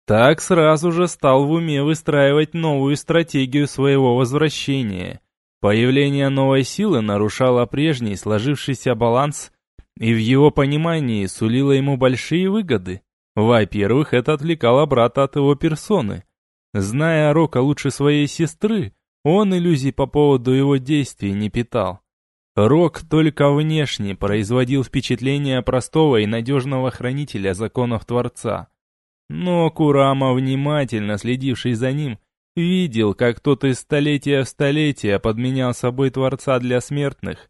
так сразу же стал в уме выстраивать новую стратегию своего возвращения. Появление новой силы нарушало прежний сложившийся баланс и в его понимании сулило ему большие выгоды. Во-первых, это отвлекало брата от его персоны. Зная Рока лучше своей сестры, он иллюзий по поводу его действий не питал. Рок только внешне производил впечатление простого и надежного хранителя законов Творца. Но Курама, внимательно следивший за ним, видел, как тот из столетия в столетие подменял собой Творца для смертных,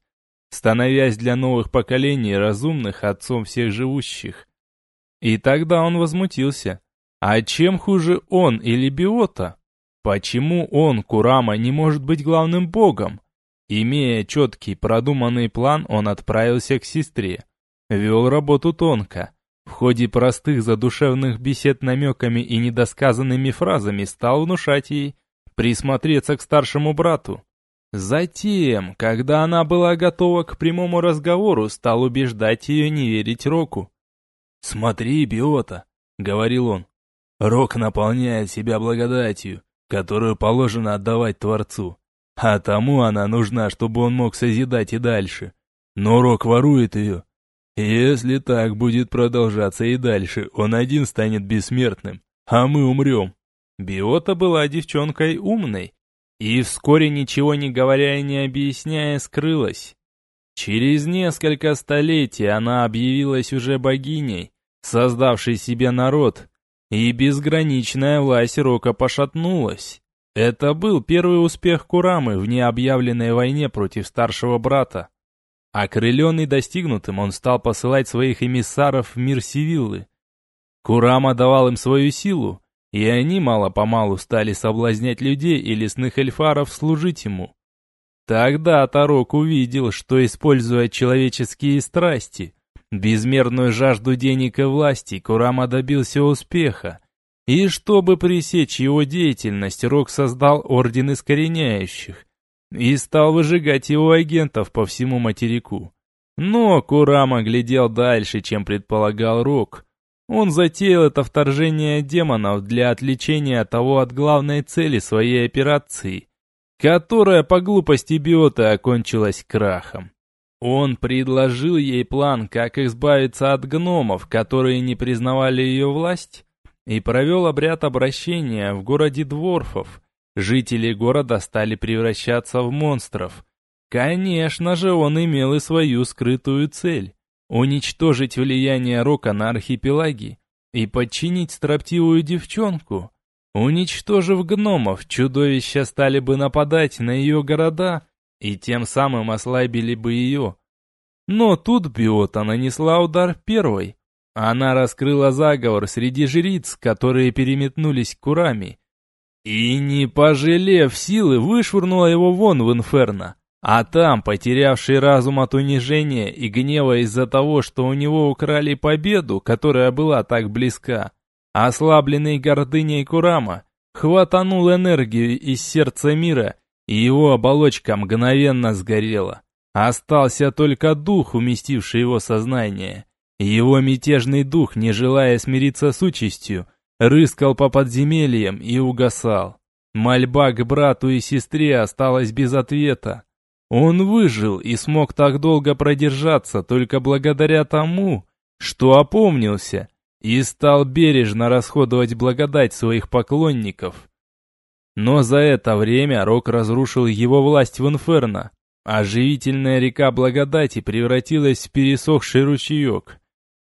становясь для новых поколений разумных отцом всех живущих. И тогда он возмутился. А чем хуже он или Биота? Почему он, Курама, не может быть главным богом? Имея четкий продуманный план, он отправился к сестре. Вел работу тонко. В ходе простых задушевных бесед намеками и недосказанными фразами стал внушать ей присмотреться к старшему брату. Затем, когда она была готова к прямому разговору, стал убеждать ее не верить Року. «Смотри, Биота», — говорил он, — «Рок наполняет себя благодатью, которую положено отдавать Творцу. А тому она нужна, чтобы он мог созидать и дальше. Но Рок ворует ее. Если так будет продолжаться и дальше, он один станет бессмертным, а мы умрем. Биота была девчонкой умной, и вскоре, ничего не говоря и не объясняя, скрылась. Через несколько столетий она объявилась уже богиней, создавшей себе народ, и безграничная власть Рока пошатнулась. Это был первый успех Курамы в необъявленной войне против старшего брата. Окрыленный достигнутым, он стал посылать своих эмиссаров в мир Сивиллы. Курама давал им свою силу, и они мало-помалу стали соблазнять людей и лесных эльфаров служить ему. Тогда Тарок увидел, что, используя человеческие страсти, безмерную жажду денег и власти, Курама добился успеха. И чтобы пресечь его деятельность, Рок создал Орден Искореняющих и стал выжигать его агентов по всему материку. Но Курама глядел дальше, чем предполагал Рок. Он затеял это вторжение демонов для отвлечения того от главной цели своей операции, которая по глупости биота окончилась крахом. Он предложил ей план, как избавиться от гномов, которые не признавали ее власть, и провел обряд обращения в городе Дворфов. Жители города стали превращаться в монстров. Конечно же, он имел и свою скрытую цель – уничтожить влияние Рока на архипелаги и подчинить строптивую девчонку. Уничтожив гномов, чудовища стали бы нападать на ее города – и тем самым ослабили бы ее. Но тут Биота нанесла удар первой. Она раскрыла заговор среди жриц, которые переметнулись Курами. И, не пожалев силы, вышвырнула его вон в инферно. А там, потерявший разум от унижения и гнева из-за того, что у него украли победу, которая была так близка, ослабленный гордыней Курама, хватанул энергию из сердца мира и его оболочка мгновенно сгорела. Остался только дух, уместивший его сознание. Его мятежный дух, не желая смириться с участью, рыскал по подземельям и угасал. Мольба к брату и сестре осталась без ответа. Он выжил и смог так долго продержаться только благодаря тому, что опомнился и стал бережно расходовать благодать своих поклонников. Но за это время Рок разрушил его власть в Инферно, а живительная река благодати превратилась в пересохший ручеек.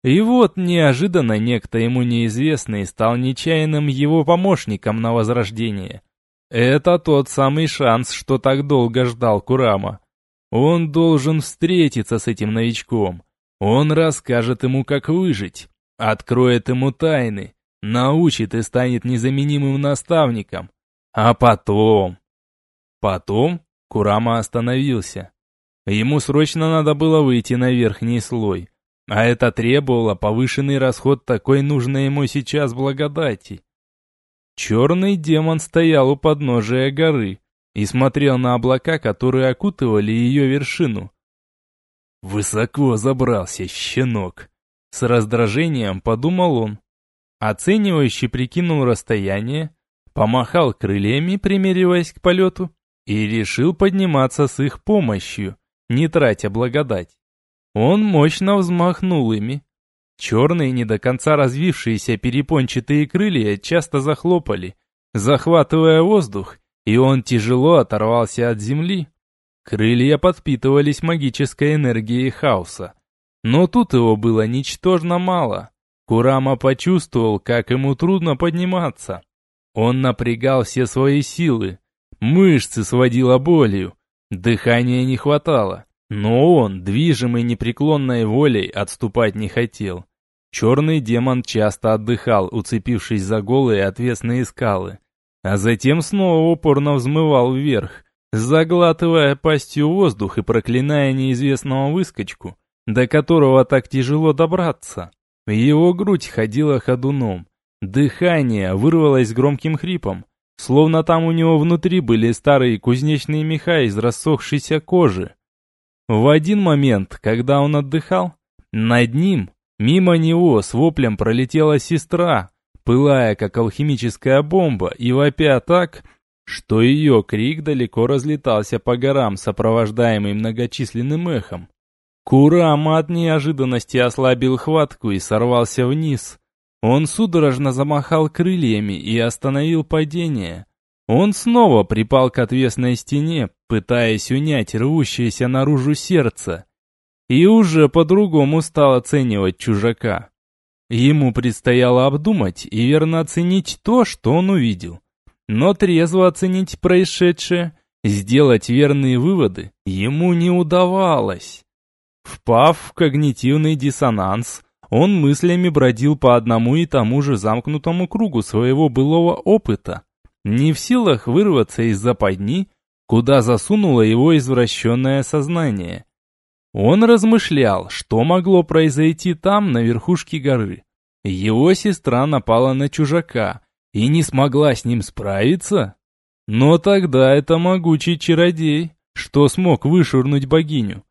И вот неожиданно некто ему неизвестный стал нечаянным его помощником на возрождение. Это тот самый шанс, что так долго ждал Курама. Он должен встретиться с этим новичком. Он расскажет ему, как выжить, откроет ему тайны, научит и станет незаменимым наставником. А потом... Потом Курама остановился. Ему срочно надо было выйти на верхний слой. А это требовало повышенный расход такой нужной ему сейчас благодати. Черный демон стоял у подножия горы и смотрел на облака, которые окутывали ее вершину. «Высоко забрался, щенок!» С раздражением подумал он. Оценивающий прикинул расстояние, помахал крыльями, примериваясь к полету, и решил подниматься с их помощью, не тратя благодать. Он мощно взмахнул ими. Черные, не до конца развившиеся перепончатые крылья часто захлопали, захватывая воздух, и он тяжело оторвался от земли. Крылья подпитывались магической энергией хаоса. Но тут его было ничтожно мало. Курама почувствовал, как ему трудно подниматься. Он напрягал все свои силы. Мышцы сводило болью. Дыхания не хватало. Но он, движимый непреклонной волей, отступать не хотел. Черный демон часто отдыхал, уцепившись за голые отвесные скалы. А затем снова упорно взмывал вверх, заглатывая пастью воздух и проклиная неизвестного выскочку, до которого так тяжело добраться. Его грудь ходила ходуном. Дыхание вырвалось громким хрипом, словно там у него внутри были старые кузнечные меха из рассохшейся кожи. В один момент, когда он отдыхал, над ним, мимо него с воплем пролетела сестра, пылая как алхимическая бомба и вопя так, что ее крик далеко разлетался по горам, сопровождаемый многочисленным эхом. Курама от неожиданности ослабил хватку и сорвался вниз. Он судорожно замахал крыльями и остановил падение, он снова припал к отвесной стене, пытаясь унять рвущееся наружу сердце, и уже по-другому стал оценивать чужака. Ему предстояло обдумать и верно оценить то, что он увидел. Но трезво оценить происшедшее, сделать верные выводы, ему не удавалось. Впав в когнитивный диссонанс, он мыслями бродил по одному и тому же замкнутому кругу своего былого опыта, не в силах вырваться из западни, куда засунуло его извращенное сознание. Он размышлял, что могло произойти там, на верхушке горы. Его сестра напала на чужака и не смогла с ним справиться. Но тогда это могучий чародей, что смог вышвырнуть богиню.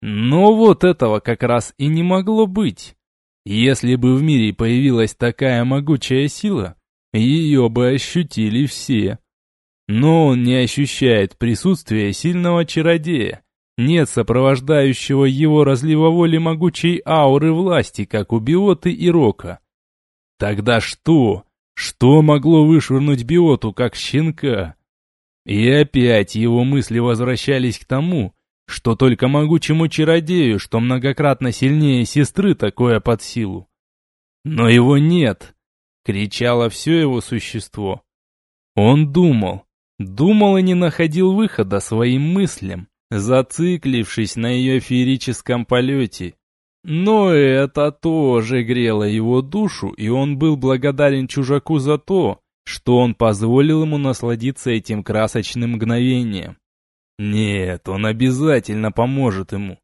Но вот этого как раз и не могло быть. Если бы в мире появилась такая могучая сила, ее бы ощутили все. Но он не ощущает присутствия сильного чародея. Нет сопровождающего его разлива воли могучей ауры власти, как у Биоты и Рока. Тогда что? Что могло вышвырнуть Биоту, как щенка? И опять его мысли возвращались к тому, что только могучему чародею, что многократно сильнее сестры, такое под силу. Но его нет кричало все его существо. Он думал, думал и не находил выхода своим мыслям, зациклившись на ее феерическом полете. Но это тоже грело его душу, и он был благодарен чужаку за то, что он позволил ему насладиться этим красочным мгновением. Нет, он обязательно поможет ему.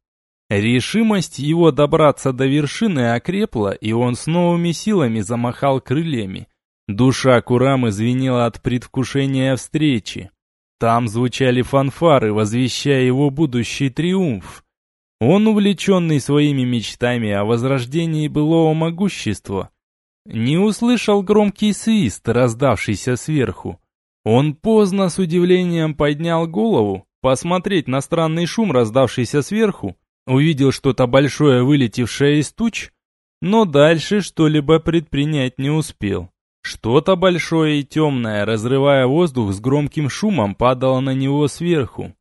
Решимость его добраться до вершины окрепла, и он с новыми силами замахал крыльями. Душа Курамы звенела от предвкушения встречи. Там звучали фанфары, возвещая его будущий триумф. Он, увлеченный своими мечтами о возрождении былого могущества, не услышал громкий свист, раздавшийся сверху. Он поздно с удивлением поднял голову, посмотреть на странный шум, раздавшийся сверху, увидел что-то большое, вылетевшее из туч, но дальше что-либо предпринять не успел. Что-то большое и темное, разрывая воздух с громким шумом, падало на него сверху.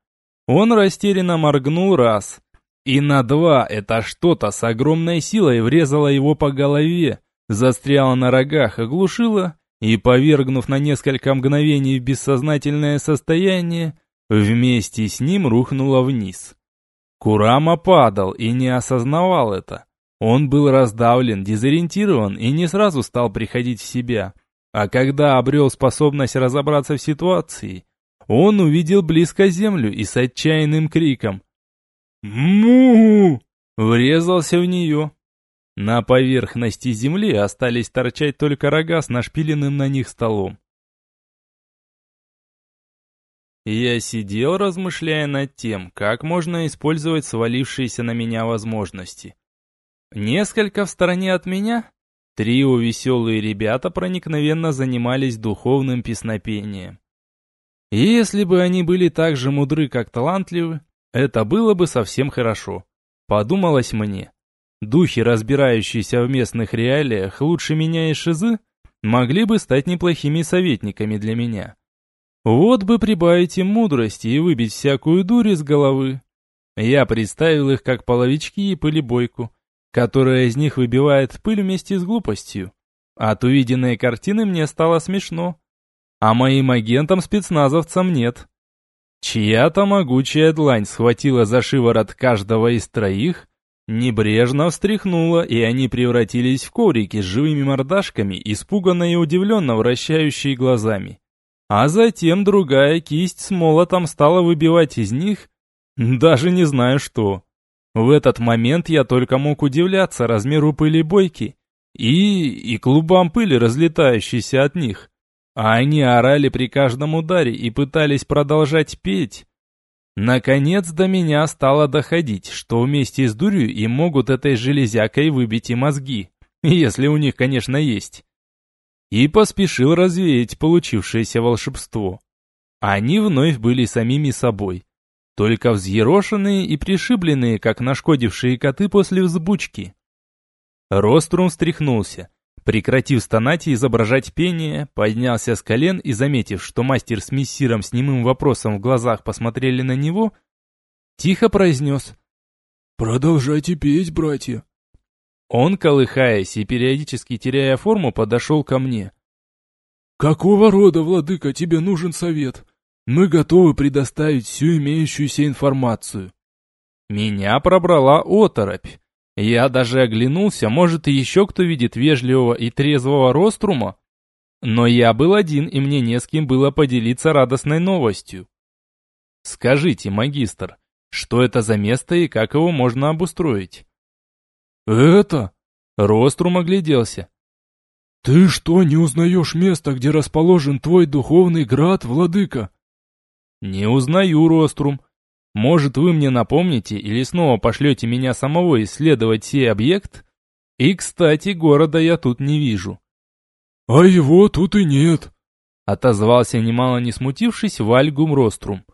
Он растерянно моргнул раз, и на два это что-то с огромной силой врезало его по голове, застряло на рогах, оглушило и, повергнув на несколько мгновений в бессознательное состояние, вместе с ним рухнуло вниз. Курама падал и не осознавал это. Он был раздавлен, дезориентирован и не сразу стал приходить в себя. А когда обрел способность разобраться в ситуации, он увидел близко землю и с отчаянным криком «Му!» врезался в нее. На поверхности земли остались торчать только рога с нашпиленным на них столом. Я сидел, размышляя над тем, как можно использовать свалившиеся на меня возможности. Несколько в стороне от меня, трио веселые ребята проникновенно занимались духовным песнопением. И если бы они были так же мудры, как талантливы, это было бы совсем хорошо. Подумалось мне. Духи, разбирающиеся в местных реалиях лучше меня и Шизы, могли бы стать неплохими советниками для меня. Вот бы прибавить им мудрости и выбить всякую дурь из головы. Я представил их как половички и пылебойку, которая из них выбивает пыль вместе с глупостью. От увиденной картины мне стало смешно. А моим агентам-спецназовцам нет. Чья-то могучая длань схватила за шиворот каждого из троих Небрежно встряхнула, и они превратились в коврики с живыми мордашками, испуганно и удивленно вращающие глазами. А затем другая кисть с молотом стала выбивать из них, даже не знаю что. В этот момент я только мог удивляться размеру пыли бойки и... и клубам пыли, разлетающейся от них. А они орали при каждом ударе и пытались продолжать петь, Наконец до меня стало доходить, что вместе с дурью им могут этой железякой выбить и мозги, если у них, конечно, есть. И поспешил развеять получившееся волшебство. Они вновь были самими собой, только взъерошенные и пришибленные, как нашкодившие коты после взбучки. Рострум встряхнулся, Прекратив стонать и изображать пение, поднялся с колен и, заметив, что мастер с мессиром с немым вопросом в глазах посмотрели на него, тихо произнес «Продолжайте петь, братья». Он, колыхаясь и периодически теряя форму, подошел ко мне. «Какого рода, владыка, тебе нужен совет? Мы готовы предоставить всю имеющуюся информацию». Меня пробрала оторопь. Я даже оглянулся, может, и еще кто видит вежливого и трезвого Рострума? Но я был один, и мне не с кем было поделиться радостной новостью. Скажите, магистр, что это за место и как его можно обустроить? Это? Рострум огляделся. Ты что, не узнаешь место, где расположен твой духовный град, владыка? Не узнаю, Рострум. Может, вы мне напомните или снова пошлете меня самого исследовать сей объект? И, кстати, города я тут не вижу». «А его тут и нет», — отозвался немало не смутившись Вальгум Рострум.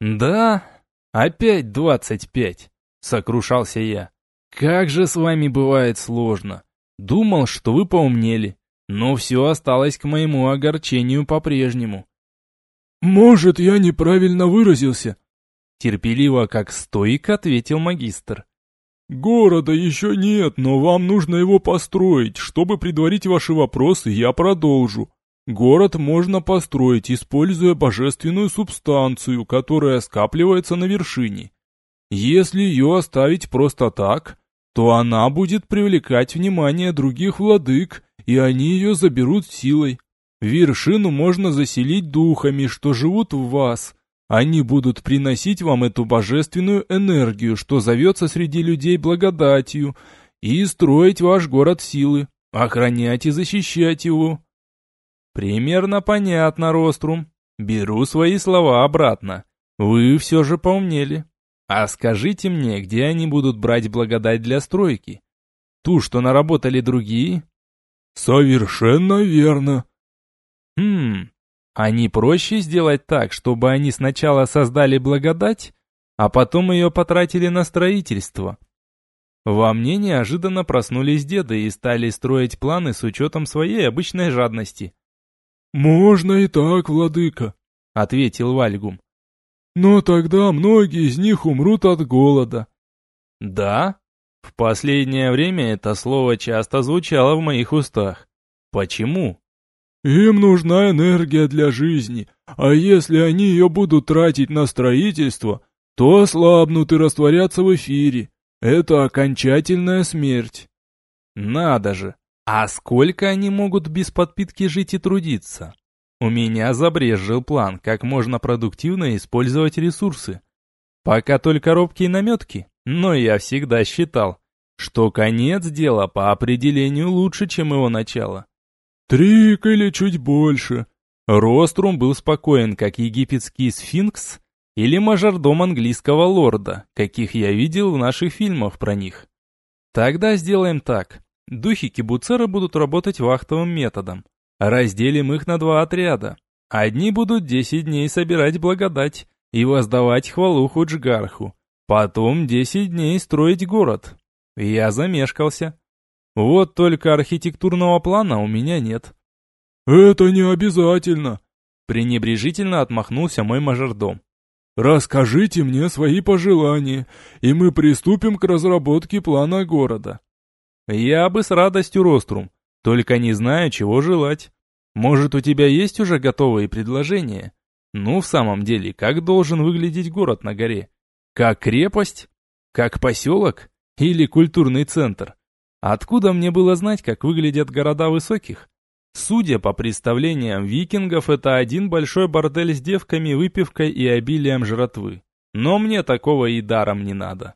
«Да, опять двадцать пять», — сокрушался я. «Как же с вами бывает сложно. Думал, что вы поумнели, но все осталось к моему огорчению по-прежнему». «Может, я неправильно выразился», Терпеливо, как стоик, ответил магистр. «Города еще нет, но вам нужно его построить. Чтобы предварить ваши вопросы, я продолжу. Город можно построить, используя божественную субстанцию, которая скапливается на вершине. Если ее оставить просто так, то она будет привлекать внимание других владык, и они ее заберут силой. Вершину можно заселить духами, что живут в вас, они будут приносить вам эту божественную энергию, что зовется среди людей благодатью, и строить ваш город силы, охранять и защищать его. Примерно понятно, Рострум. Беру свои слова обратно. Вы все же поумнели. А скажите мне, где они будут брать благодать для стройки? Ту, что наработали другие? Совершенно верно. Хм, а не проще сделать так, чтобы они сначала создали благодать, а потом ее потратили на строительство? Во мне неожиданно проснулись деды и стали строить планы с учетом своей обычной жадности. «Можно и так, владыка», — ответил Вальгум. «Но тогда многие из них умрут от голода». «Да?» В последнее время это слово часто звучало в моих устах. Почему? Им нужна энергия для жизни, а если они ее будут тратить на строительство, то ослабнут и растворятся в эфире. Это окончательная смерть. Надо же! А сколько они могут без подпитки жить и трудиться? У меня забрежил план, как можно продуктивно использовать ресурсы. Пока только робкие наметки, но я всегда считал, что конец дела по определению лучше, чем его начало. Трик или чуть больше. Рострум был спокоен, как египетский сфинкс или мажордом английского лорда, каких я видел в наших фильмах про них. Тогда сделаем так. Духи кибуцера будут работать вахтовым методом. Разделим их на два отряда. Одни будут 10 дней собирать благодать и воздавать хвалу Худжгарху. Потом 10 дней строить город. Я замешкался. Вот только архитектурного плана у меня нет. «Это не обязательно», — пренебрежительно отмахнулся мой мажордом. «Расскажите мне свои пожелания, и мы приступим к разработке плана города». «Я бы с радостью, Рострум, только не знаю, чего желать. Может, у тебя есть уже готовые предложения? Ну, в самом деле, как должен выглядеть город на горе? Как крепость? Как поселок? Или культурный центр? Откуда мне было знать, как выглядят города высоких? Судя по представлениям викингов, это один большой бордель с девками, выпивкой и обилием жратвы. Но мне такого и даром не надо.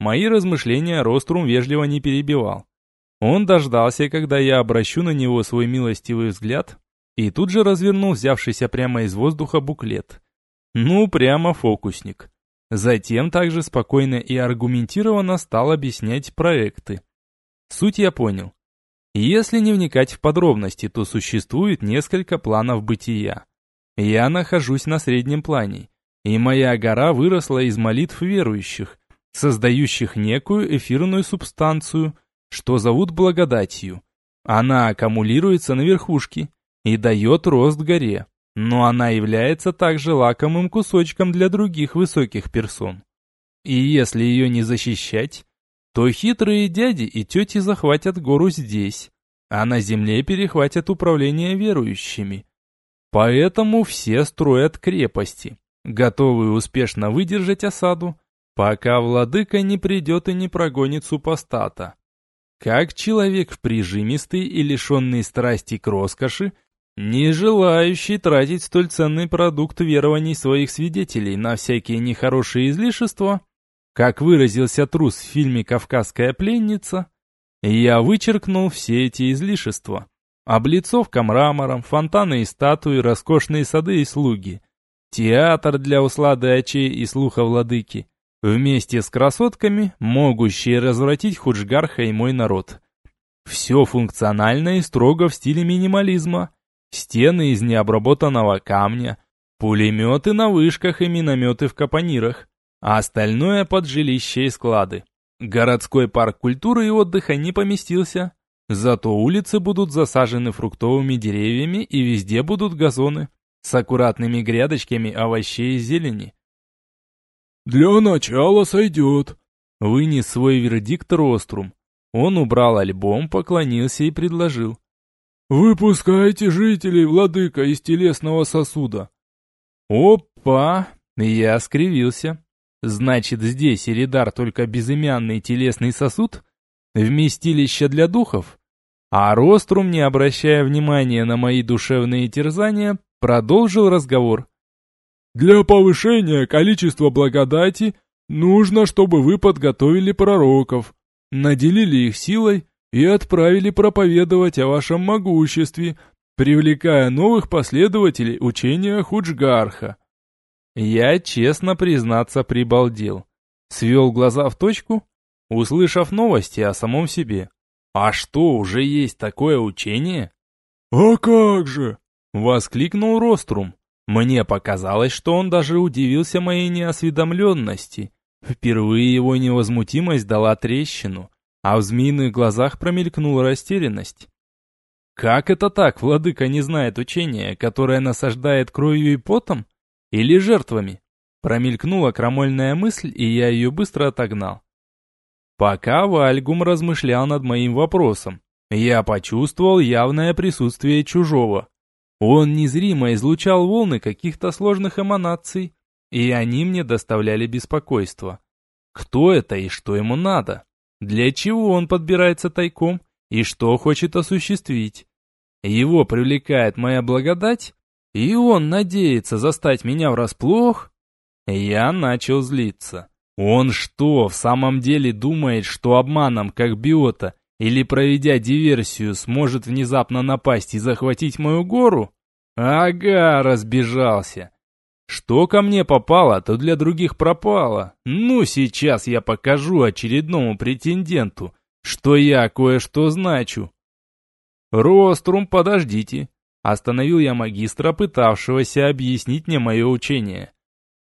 Мои размышления Рострум вежливо не перебивал. Он дождался, когда я обращу на него свой милостивый взгляд, и тут же развернул взявшийся прямо из воздуха буклет. Ну, прямо фокусник. Затем также спокойно и аргументированно стал объяснять проекты. Суть я понял. Если не вникать в подробности, то существует несколько планов бытия. Я нахожусь на среднем плане, и моя гора выросла из молитв верующих, создающих некую эфирную субстанцию, что зовут благодатью. Она аккумулируется на верхушке и дает рост горе но она является также лакомым кусочком для других высоких персон. И если ее не защищать, то хитрые дяди и тети захватят гору здесь, а на земле перехватят управление верующими. Поэтому все строят крепости, готовые успешно выдержать осаду, пока владыка не придет и не прогонит супостата. Как человек прижимистый и лишенный страсти к роскоши, не желающий тратить столь ценный продукт верований своих свидетелей на всякие нехорошие излишества, как выразился трус в фильме «Кавказская пленница», я вычеркнул все эти излишества. Облицовка мрамором, фонтаны и статуи, роскошные сады и слуги. Театр для услады очей и слуха владыки. Вместе с красотками, могущие развратить Худжгарха и мой народ. Все функционально и строго в стиле минимализма – стены из необработанного камня, пулеметы на вышках и минометы в капонирах, а остальное под жилища и склады. Городской парк культуры и отдыха не поместился, зато улицы будут засажены фруктовыми деревьями и везде будут газоны с аккуратными грядочками овощей и зелени. «Для начала сойдет», — вынес свой вердикт Рострум. Он убрал альбом, поклонился и предложил. «Выпускайте жителей, владыка, из телесного сосуда!» «Опа!» Я скривился. «Значит, здесь Иридар только безымянный телесный сосуд? Вместилище для духов?» А Рострум, не обращая внимания на мои душевные терзания, продолжил разговор. «Для повышения количества благодати нужно, чтобы вы подготовили пророков, наделили их силой и отправили проповедовать о вашем могуществе, привлекая новых последователей учения Худжгарха. Я, честно признаться, прибалдел. Свел глаза в точку, услышав новости о самом себе. А что, уже есть такое учение? «А как же!» — воскликнул Рострум. Мне показалось, что он даже удивился моей неосведомленности. Впервые его невозмутимость дала трещину, а в змеиных глазах промелькнула растерянность. Как это так, владыка не знает учения, которое насаждает кровью и потом? Или жертвами? Промелькнула крамольная мысль, и я ее быстро отогнал. Пока Вальгум размышлял над моим вопросом, я почувствовал явное присутствие чужого. Он незримо излучал волны каких-то сложных эманаций, и они мне доставляли беспокойство. Кто это и что ему надо? Для чего он подбирается тайком и что хочет осуществить? Его привлекает моя благодать, и он надеется застать меня врасплох? Я начал злиться. Он что, в самом деле думает, что обманом, как биота, или проведя диверсию, сможет внезапно напасть и захватить мою гору? Ага, разбежался. Что ко мне попало, то для других пропало. Ну, сейчас я покажу очередному претенденту, что я кое-что значу. Рострум, подождите. Остановил я магистра, пытавшегося объяснить мне мое учение.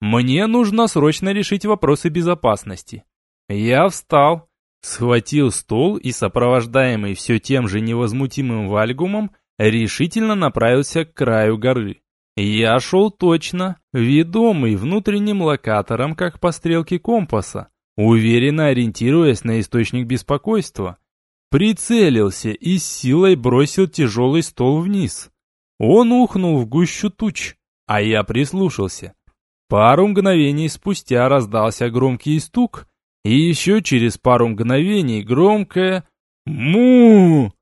Мне нужно срочно решить вопросы безопасности. Я встал, схватил стол и, сопровождаемый все тем же невозмутимым вальгумом, решительно направился к краю горы. Я шел точно, ведомый внутренним локатором, как по стрелке компаса, уверенно ориентируясь на источник беспокойства. Прицелился и с силой бросил тяжелый стол вниз. Он ухнул в гущу туч, а я прислушался. Пару мгновений спустя раздался громкий стук, и еще через пару мгновений громкое «Му!».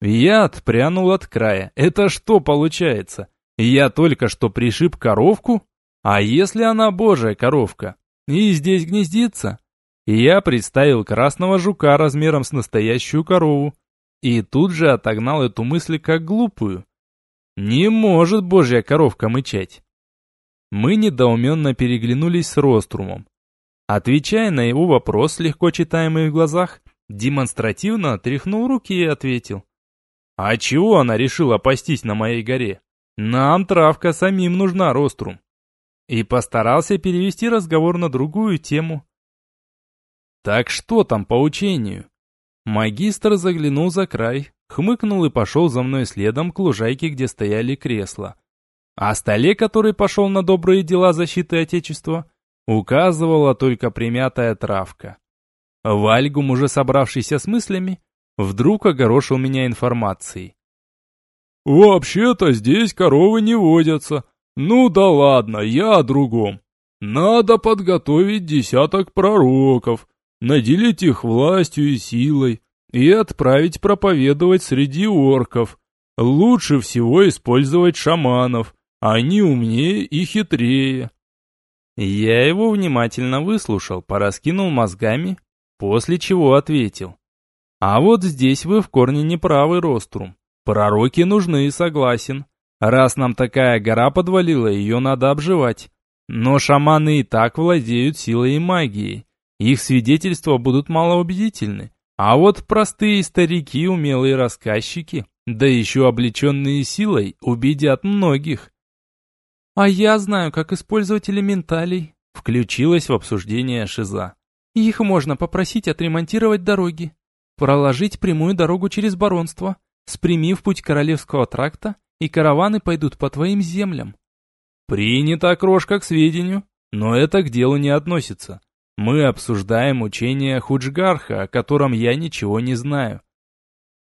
Я отпрянул от края. Это что получается? Я только что пришиб коровку? А если она божья коровка? И здесь гнездится? Я представил красного жука размером с настоящую корову. И тут же отогнал эту мысль как глупую. Не может божья коровка мычать. Мы недоуменно переглянулись с Рострумом. Отвечая на его вопрос, легко читаемый в глазах, демонстративно тряхнул руки и ответил. «А чего она решила пастись на моей горе? Нам травка самим нужна, Рострум. И постарался перевести разговор на другую тему. Так что там по учению? Магистр заглянул за край, хмыкнул и пошел за мной следом к лужайке, где стояли кресла. А столе, который пошел на добрые дела защиты Отечества, указывала только примятая травка. Вальгум, уже собравшийся с мыслями, вдруг огорошил меня информацией. «Вообще-то здесь коровы не водятся. Ну да ладно, я о другом. Надо подготовить десяток пророков, наделить их властью и силой и отправить проповедовать среди орков. Лучше всего использовать шаманов, они умнее и хитрее». Я его внимательно выслушал, пораскинул мозгами, после чего ответил. «А вот здесь вы в корне не правы, Рострум. Пророки нужны, согласен. Раз нам такая гора подвалила, ее надо обживать. Но шаманы и так владеют силой и магией. Их свидетельства будут малоубедительны. А вот простые старики, умелые рассказчики, да еще облеченные силой, убедят многих. «А я знаю, как использовать элементалей», — включилась в обсуждение Шиза. «Их можно попросить отремонтировать дороги, проложить прямую дорогу через баронство, Сприми в путь королевского тракта, и караваны пойдут по твоим землям. Принято, крошка, к сведению, но это к делу не относится. Мы обсуждаем учение Худжгарха, о котором я ничего не знаю.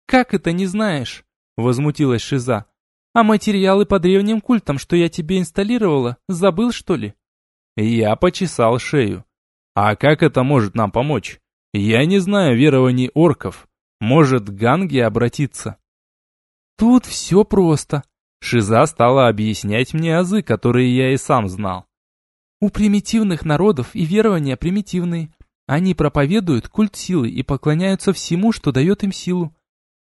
Как это не знаешь? Возмутилась Шиза. А материалы по древним культам, что я тебе инсталлировала, забыл, что ли? Я почесал шею. А как это может нам помочь? Я не знаю верований орков. Может, Ганги обратиться? Тут все просто. Шиза стала объяснять мне азы, которые я и сам знал. У примитивных народов и верования примитивные. Они проповедуют культ силы и поклоняются всему, что дает им силу.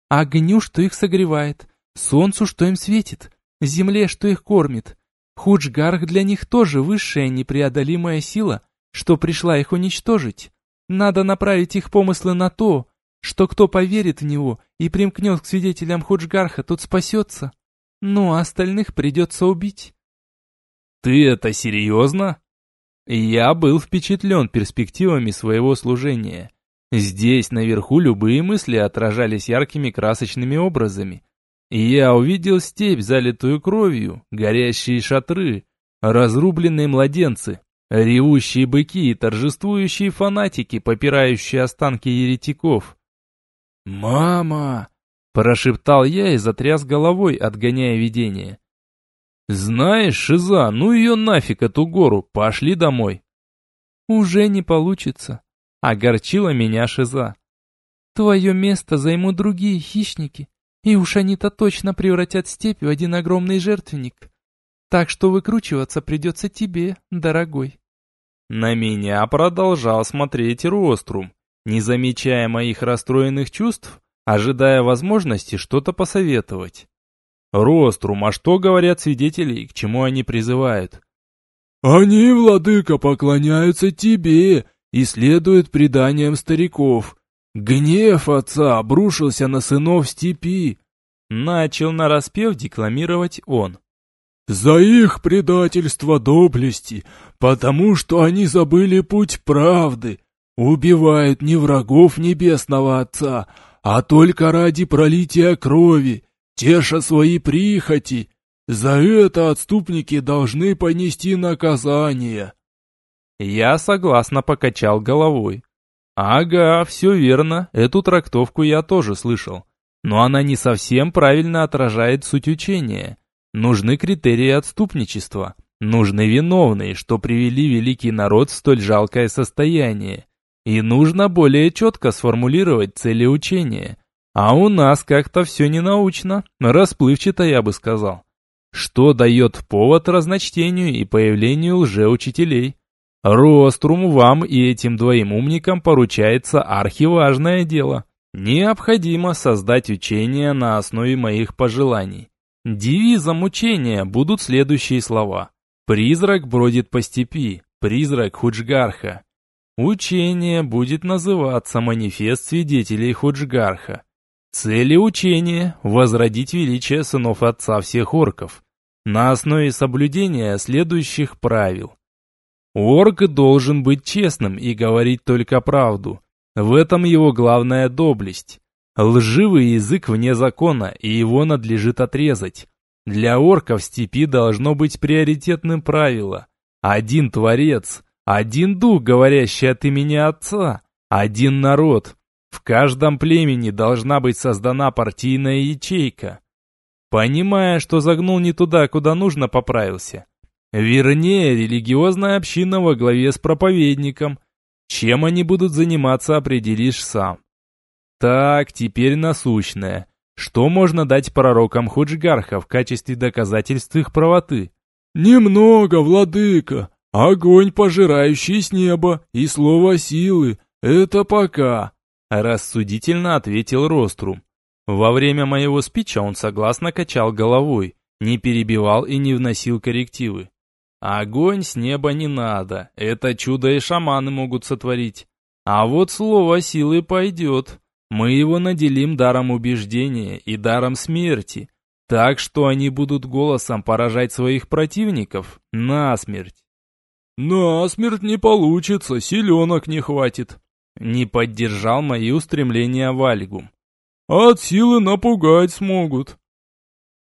Огню, что их согревает, солнцу, что им светит, земле, что их кормит. Худжгарх для них тоже высшая непреодолимая сила, что пришла их уничтожить. Надо направить их помыслы на то, что кто поверит в него и примкнет к свидетелям Худжгарха, тот спасется. Ну, а остальных придется убить. Ты это серьезно? Я был впечатлен перспективами своего служения. Здесь, наверху, любые мысли отражались яркими красочными образами. И я увидел степь, залитую кровью, горящие шатры, разрубленные младенцы, ревущие быки и торжествующие фанатики, попирающие останки еретиков. «Мама!» – прошептал я и затряс головой, отгоняя видение. «Знаешь, Шиза, ну ее нафиг эту гору, пошли домой!» «Уже не получится», – огорчила меня Шиза. «Твое место займут другие хищники, и уж они-то точно превратят степь в один огромный жертвенник. Так что выкручиваться придется тебе, дорогой. На меня продолжал смотреть Рострум, не замечая моих расстроенных чувств, ожидая возможности что-то посоветовать. Рострум, а что говорят свидетели и к чему они призывают? Они, владыка, поклоняются тебе и следуют преданиям стариков. Гнев отца обрушился на сынов степи. Начал нараспев декламировать он. За их предательство доблести, потому что они забыли путь правды, убивают не врагов небесного Отца, а только ради пролития крови, теша свои прихоти. За это отступники должны понести наказание. Я согласно покачал головой. Ага, все верно, эту трактовку я тоже слышал. Но она не совсем правильно отражает суть учения. Нужны критерии отступничества. Нужны виновные, что привели великий народ в столь жалкое состояние. И нужно более четко сформулировать цели учения. А у нас как-то все ненаучно, расплывчато я бы сказал. Что дает повод разночтению и появлению лжеучителей? Рострум вам и этим двоим умникам поручается архиважное дело. Необходимо создать учение на основе моих пожеланий. Девизом учения будут следующие слова. Призрак бродит по степи, призрак Худжгарха. Учение будет называться «Манифест свидетелей Худжгарха». Цели учения – возродить величие сынов отца всех орков на основе соблюдения следующих правил. Орк должен быть честным и говорить только правду. В этом его главная доблесть. Лживый язык вне закона, и его надлежит отрезать. Для орка в степи должно быть приоритетным правило. Один Творец, один Дух, говорящий от имени Отца, один народ. В каждом племени должна быть создана партийная ячейка. Понимая, что загнул не туда, куда нужно, поправился. Вернее, религиозная община во главе с проповедником. Чем они будут заниматься, определишь сам. Так, теперь насущное. Что можно дать пророкам Худжгарха в качестве доказательств их правоты? Немного, владыка. Огонь, пожирающий с неба, и слово силы. Это пока. Рассудительно ответил Рострум. Во время моего спича он согласно качал головой, не перебивал и не вносил коррективы. Огонь с неба не надо, это чудо и шаманы могут сотворить. А вот слово силы пойдет. Мы его наделим даром убеждения и даром смерти, так что они будут голосом поражать своих противников насмерть. «Насмерть не получится, силенок не хватит», — не поддержал мои устремления Вальгум. «От силы напугать смогут».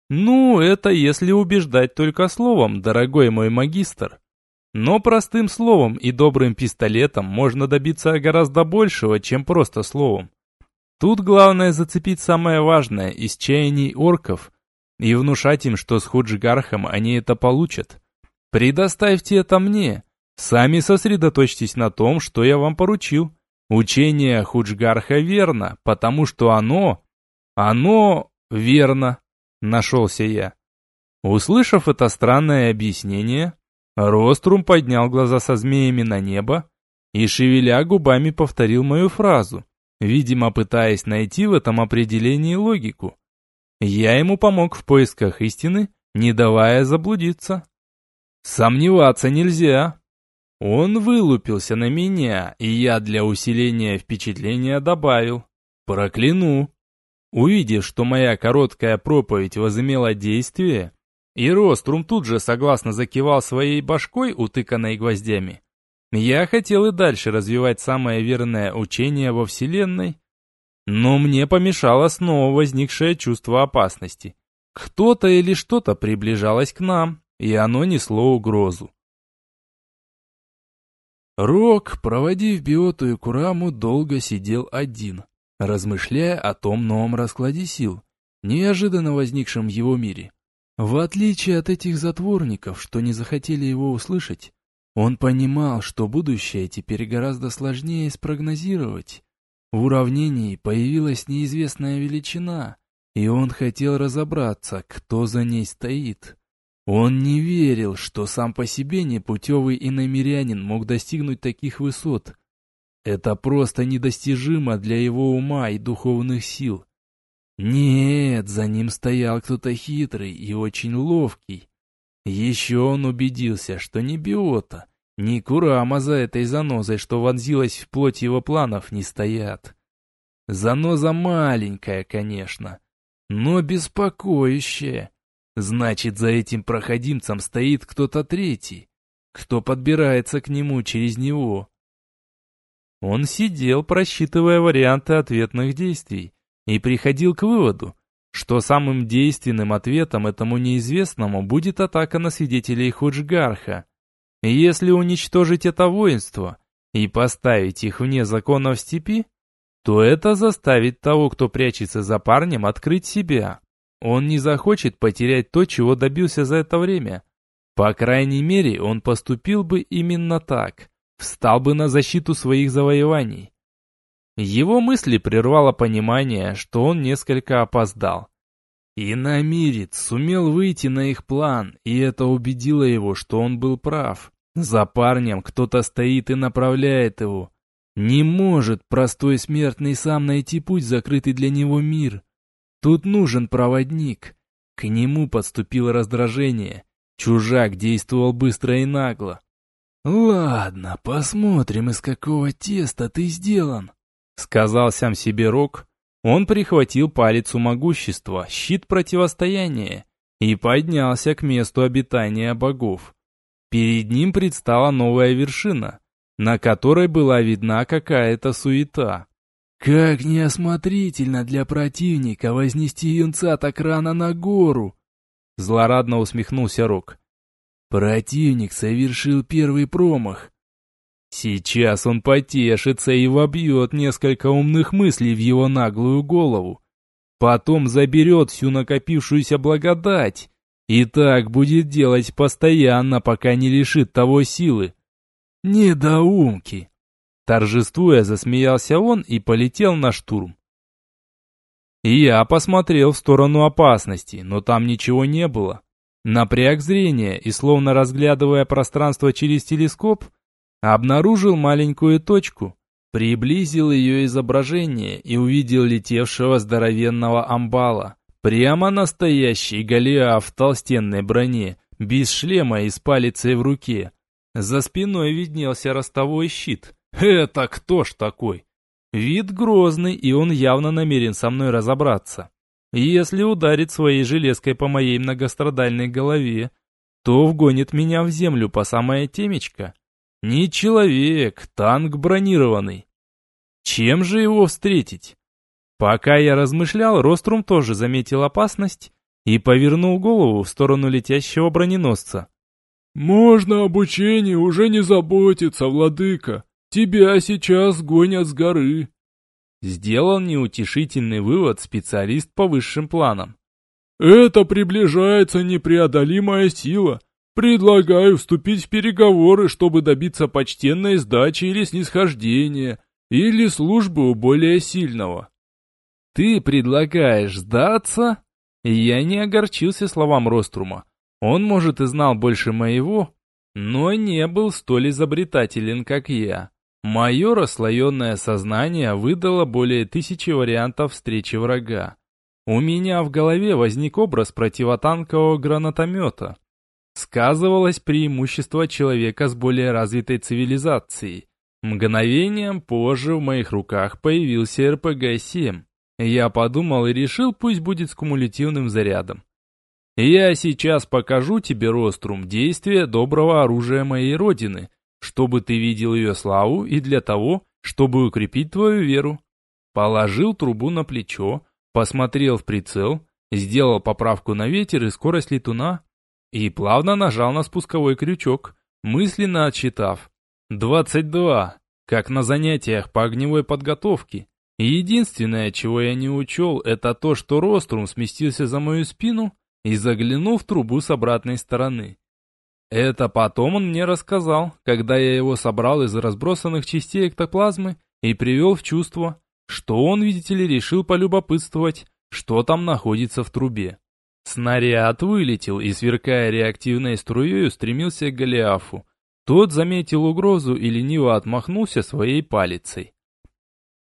Ну, это если убеждать только словом, дорогой мой магистр. Но простым словом и добрым пистолетом можно добиться гораздо большего, чем просто словом. Тут главное зацепить самое важное из чаяний орков и внушать им, что с Худжигархом они это получат. Предоставьте это мне. Сами сосредоточьтесь на том, что я вам поручил. Учение Худжгарха верно, потому что оно... Оно верно. Нашелся я. Услышав это странное объяснение, Рострум поднял глаза со змеями на небо и, шевеля губами, повторил мою фразу, видимо, пытаясь найти в этом определении логику. Я ему помог в поисках истины, не давая заблудиться. Сомневаться нельзя. Он вылупился на меня, и я для усиления впечатления добавил. Прокляну. Увидев, что моя короткая проповедь возымела действие, и Рострум тут же согласно закивал своей башкой, утыканной гвоздями, я хотел и дальше развивать самое верное учение во Вселенной, но мне помешало снова возникшее чувство опасности. Кто-то или что-то приближалось к нам, и оно несло угрозу. Рок, проводив Биоту и Кураму, долго сидел один, размышляя о том новом раскладе сил, неожиданно возникшем в его мире. В отличие от этих затворников, что не захотели его услышать, он понимал, что будущее теперь гораздо сложнее спрогнозировать. В уравнении появилась неизвестная величина, и он хотел разобраться, кто за ней стоит. Он не верил, что сам по себе непутевый иномирянин мог достигнуть таких высот. Это просто недостижимо для его ума и духовных сил. Нет, за ним стоял кто-то хитрый и очень ловкий. Еще он убедился, что ни Биота, ни Курама за этой занозой, что вонзилась в плоть его планов, не стоят. Заноза маленькая, конечно, но беспокоящая. Значит, за этим проходимцем стоит кто-то третий, кто подбирается к нему через него. Он сидел, просчитывая варианты ответных действий, и приходил к выводу, что самым действенным ответом этому неизвестному будет атака на свидетелей Худжгарха. Если уничтожить это воинство и поставить их вне закона в степи, то это заставит того, кто прячется за парнем, открыть себя. Он не захочет потерять то, чего добился за это время. По крайней мере, он поступил бы именно так, встал бы на защиту своих завоеваний. Его мысли прервало понимание, что он несколько опоздал. Иномирец сумел выйти на их план, и это убедило его, что он был прав. За парнем кто-то стоит и направляет его. Не может простой смертный сам найти путь, закрытый для него мир. Тут нужен проводник. К нему подступило раздражение. Чужак действовал быстро и нагло. «Ладно, посмотрим, из какого теста ты сделан», — сказал сам себе Рок. Он прихватил палец у могущества, щит противостояния, и поднялся к месту обитания богов. Перед ним предстала новая вершина, на которой была видна какая-то суета. Как неосмотрительно для противника вознести юнца так рано на гору! Злорадно усмехнулся Рок. Противник совершил первый промах. Сейчас он потешится и вобьет несколько умных мыслей в его наглую голову. Потом заберет всю накопившуюся благодать. И так будет делать постоянно, пока не лишит того силы. Недоумки! Торжествуя, засмеялся он и полетел на штурм. Я посмотрел в сторону опасности, но там ничего не было. Напряг зрение и, словно разглядывая пространство через телескоп, обнаружил маленькую точку, приблизил ее изображение и увидел летевшего здоровенного амбала. Прямо настоящий Голиаф в толстенной броне, без шлема и с палицей в руке. За спиной виднелся ростовой щит, это кто ж такой? Вид грозный, и он явно намерен со мной разобраться. Если ударит своей железкой по моей многострадальной голове, то вгонит меня в землю по самое темечко. Не человек, танк бронированный. Чем же его встретить? Пока я размышлял, Рострум тоже заметил опасность и повернул голову в сторону летящего броненосца. «Можно обучение уже не заботиться, владыка. Тебя сейчас гонят с горы. Сделал неутешительный вывод специалист по высшим планам. Это приближается непреодолимая сила. Предлагаю вступить в переговоры, чтобы добиться почтенной сдачи или снисхождения, или службы у более сильного. Ты предлагаешь сдаться? Я не огорчился словам Рострума. Он, может, и знал больше моего, но не был столь изобретателен, как я. Мое расслоенное сознание выдало более тысячи вариантов встречи врага. У меня в голове возник образ противотанкового гранатомета. сказывалось преимущество человека с более развитой цивилизацией. Мгновением позже в моих руках появился РПГ-7. Я подумал и решил, пусть будет с кумулятивным зарядом. Я сейчас покажу тебе, Рострум, действие доброго оружия моей родины, чтобы ты видел ее славу и для того, чтобы укрепить твою веру. Положил трубу на плечо, посмотрел в прицел, сделал поправку на ветер и скорость летуна и плавно нажал на спусковой крючок, мысленно отсчитав. «Двадцать два», как на занятиях по огневой подготовке. Единственное, чего я не учел, это то, что Рострум сместился за мою спину и заглянул в трубу с обратной стороны. Это потом он мне рассказал, когда я его собрал из разбросанных частей эктоплазмы и привел в чувство, что он, видите ли, решил полюбопытствовать, что там находится в трубе. Снаряд вылетел и, сверкая реактивной струей, устремился к Голиафу. Тот заметил угрозу и лениво отмахнулся своей палицей.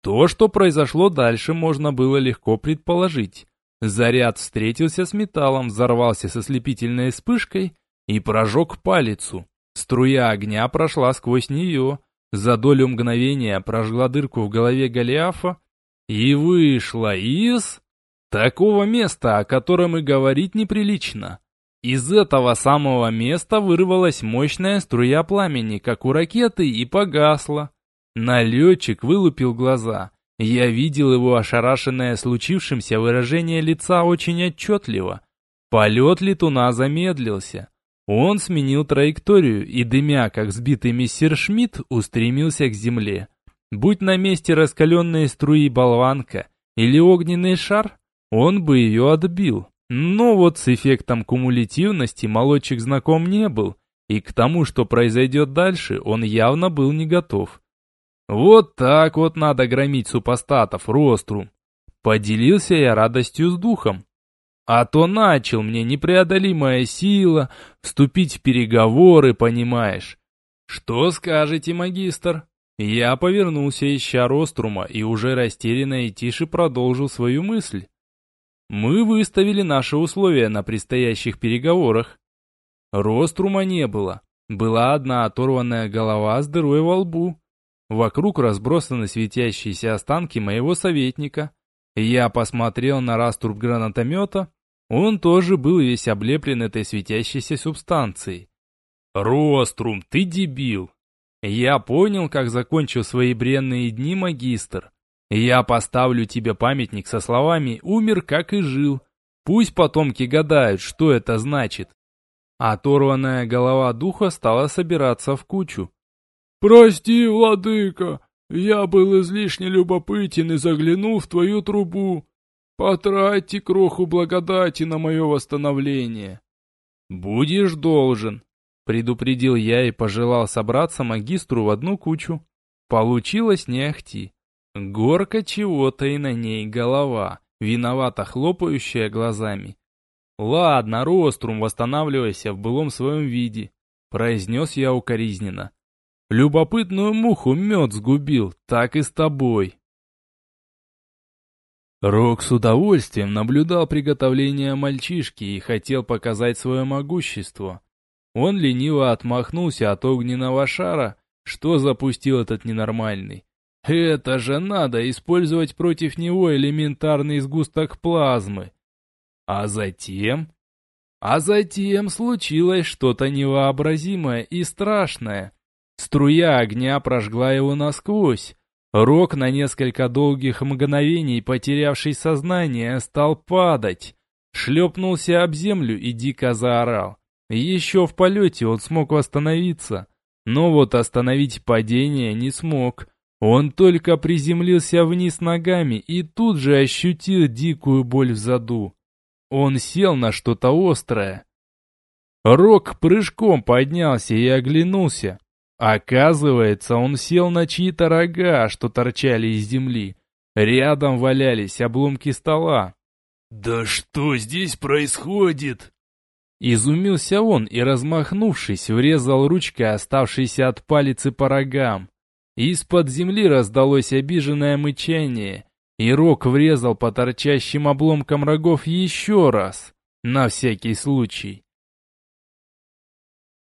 То, что произошло дальше, можно было легко предположить. Заряд встретился с металлом, взорвался со слепительной вспышкой и прожег палицу. Струя огня прошла сквозь нее, за долю мгновения прожгла дырку в голове Голиафа и вышла из... Такого места, о котором и говорить неприлично. Из этого самого места вырвалась мощная струя пламени, как у ракеты, и погасла. Налетчик вылупил глаза. Я видел его ошарашенное случившимся выражение лица очень отчетливо. Полет летуна замедлился. Он сменил траекторию и, дымя, как сбитый мистер Шмидт, устремился к земле. Будь на месте раскаленные струи болванка или огненный шар, он бы ее отбил. Но вот с эффектом кумулятивности молодчик знаком не был, и к тому, что произойдет дальше, он явно был не готов. Вот так вот надо громить супостатов, Рострум. Поделился я радостью с духом. А то начал мне непреодолимая сила вступить в переговоры, понимаешь. Что скажете, магистр? Я повернулся, ища Рострума, и уже растерянно и тише продолжил свою мысль. Мы выставили наши условия на предстоящих переговорах. Рострума не было. Была одна оторванная голова с дырой во лбу. Вокруг разбросаны светящиеся останки моего советника. Я посмотрел на раструб гранатомета. Он тоже был весь облеплен этой светящейся субстанцией. «Рострум, ты дебил!» Я понял, как закончил свои бренные дни магистр. Я поставлю тебе памятник со словами «умер, как и жил». Пусть потомки гадают, что это значит. Оторванная голова духа стала собираться в кучу. «Прости, владыка, я был излишне любопытен и заглянул в твою трубу. Потратьте кроху благодати на мое восстановление». «Будешь должен», — предупредил я и пожелал собраться магистру в одну кучу. Получилось не ахти. Горка чего-то и на ней голова, виновато хлопающая глазами. «Ладно, Рострум, восстанавливайся в былом своем виде», — произнес я укоризненно. Любопытную муху мед сгубил, так и с тобой. Рок с удовольствием наблюдал приготовление мальчишки и хотел показать свое могущество. Он лениво отмахнулся от огненного шара, что запустил этот ненормальный. Это же надо использовать против него элементарный сгусток плазмы. А затем... А затем случилось что-то невообразимое и страшное. Струя огня прожгла его насквозь. Рок на несколько долгих мгновений, потерявший сознание, стал падать. Шлепнулся об землю и дико заорал. Еще в полете он смог восстановиться. Но вот остановить падение не смог. Он только приземлился вниз ногами и тут же ощутил дикую боль в заду. Он сел на что-то острое. Рок прыжком поднялся и оглянулся. Оказывается, он сел на чьи-то рога, что торчали из земли. Рядом валялись обломки стола. «Да что здесь происходит?» Изумился он и, размахнувшись, врезал ручкой оставшейся от палицы по рогам. Из-под земли раздалось обиженное мычание, и Рок врезал по торчащим обломкам рогов еще раз, на всякий случай.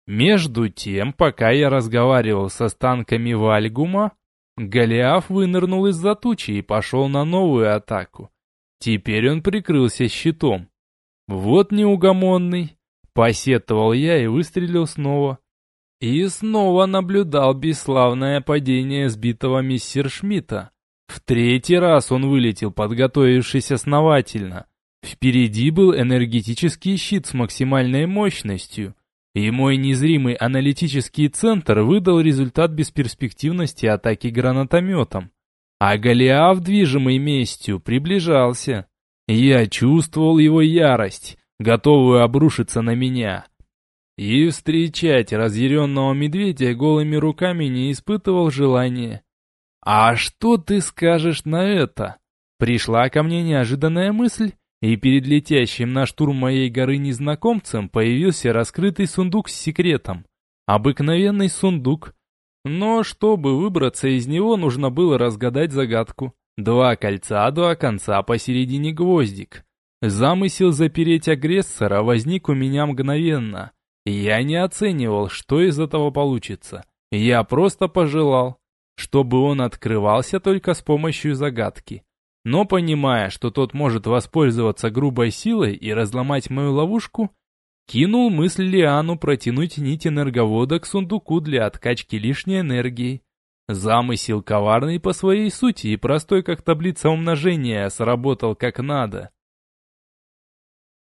Между тем, пока я разговаривал с останками Вальгума, Голиаф вынырнул из-за тучи и пошел на новую атаку. Теперь он прикрылся щитом. Вот неугомонный. Посетовал я и выстрелил снова. И снова наблюдал бесславное падение сбитого мистер Шмидта. В третий раз он вылетел, подготовившись основательно. Впереди был энергетический щит с максимальной мощностью, и мой незримый аналитический центр выдал результат бесперспективности атаки гранатометом. А Голиаф, движимый местью, приближался. Я чувствовал его ярость, готовую обрушиться на меня. И встречать разъяренного медведя голыми руками не испытывал желания. «А что ты скажешь на это?» Пришла ко мне неожиданная мысль, и перед летящим на штурм моей горы незнакомцем появился раскрытый сундук с секретом. Обыкновенный сундук. Но чтобы выбраться из него, нужно было разгадать загадку. Два кольца, два конца, посередине гвоздик. Замысел запереть агрессора возник у меня мгновенно. Я не оценивал, что из этого получится. Я просто пожелал, чтобы он открывался только с помощью загадки. Но понимая, что тот может воспользоваться грубой силой и разломать мою ловушку, кинул мысль Лиану протянуть нить энерговода к сундуку для откачки лишней энергии. Замысел коварный по своей сути и простой как таблица умножения сработал как надо.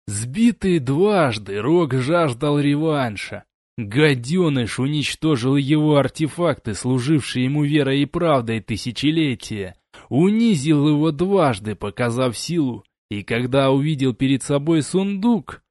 Сбитый дважды, Рок жаждал реванша. Гаденыш уничтожил его артефакты, служившие ему верой и правдой тысячелетия унизил его дважды, показав силу, и когда увидел перед собой сундук,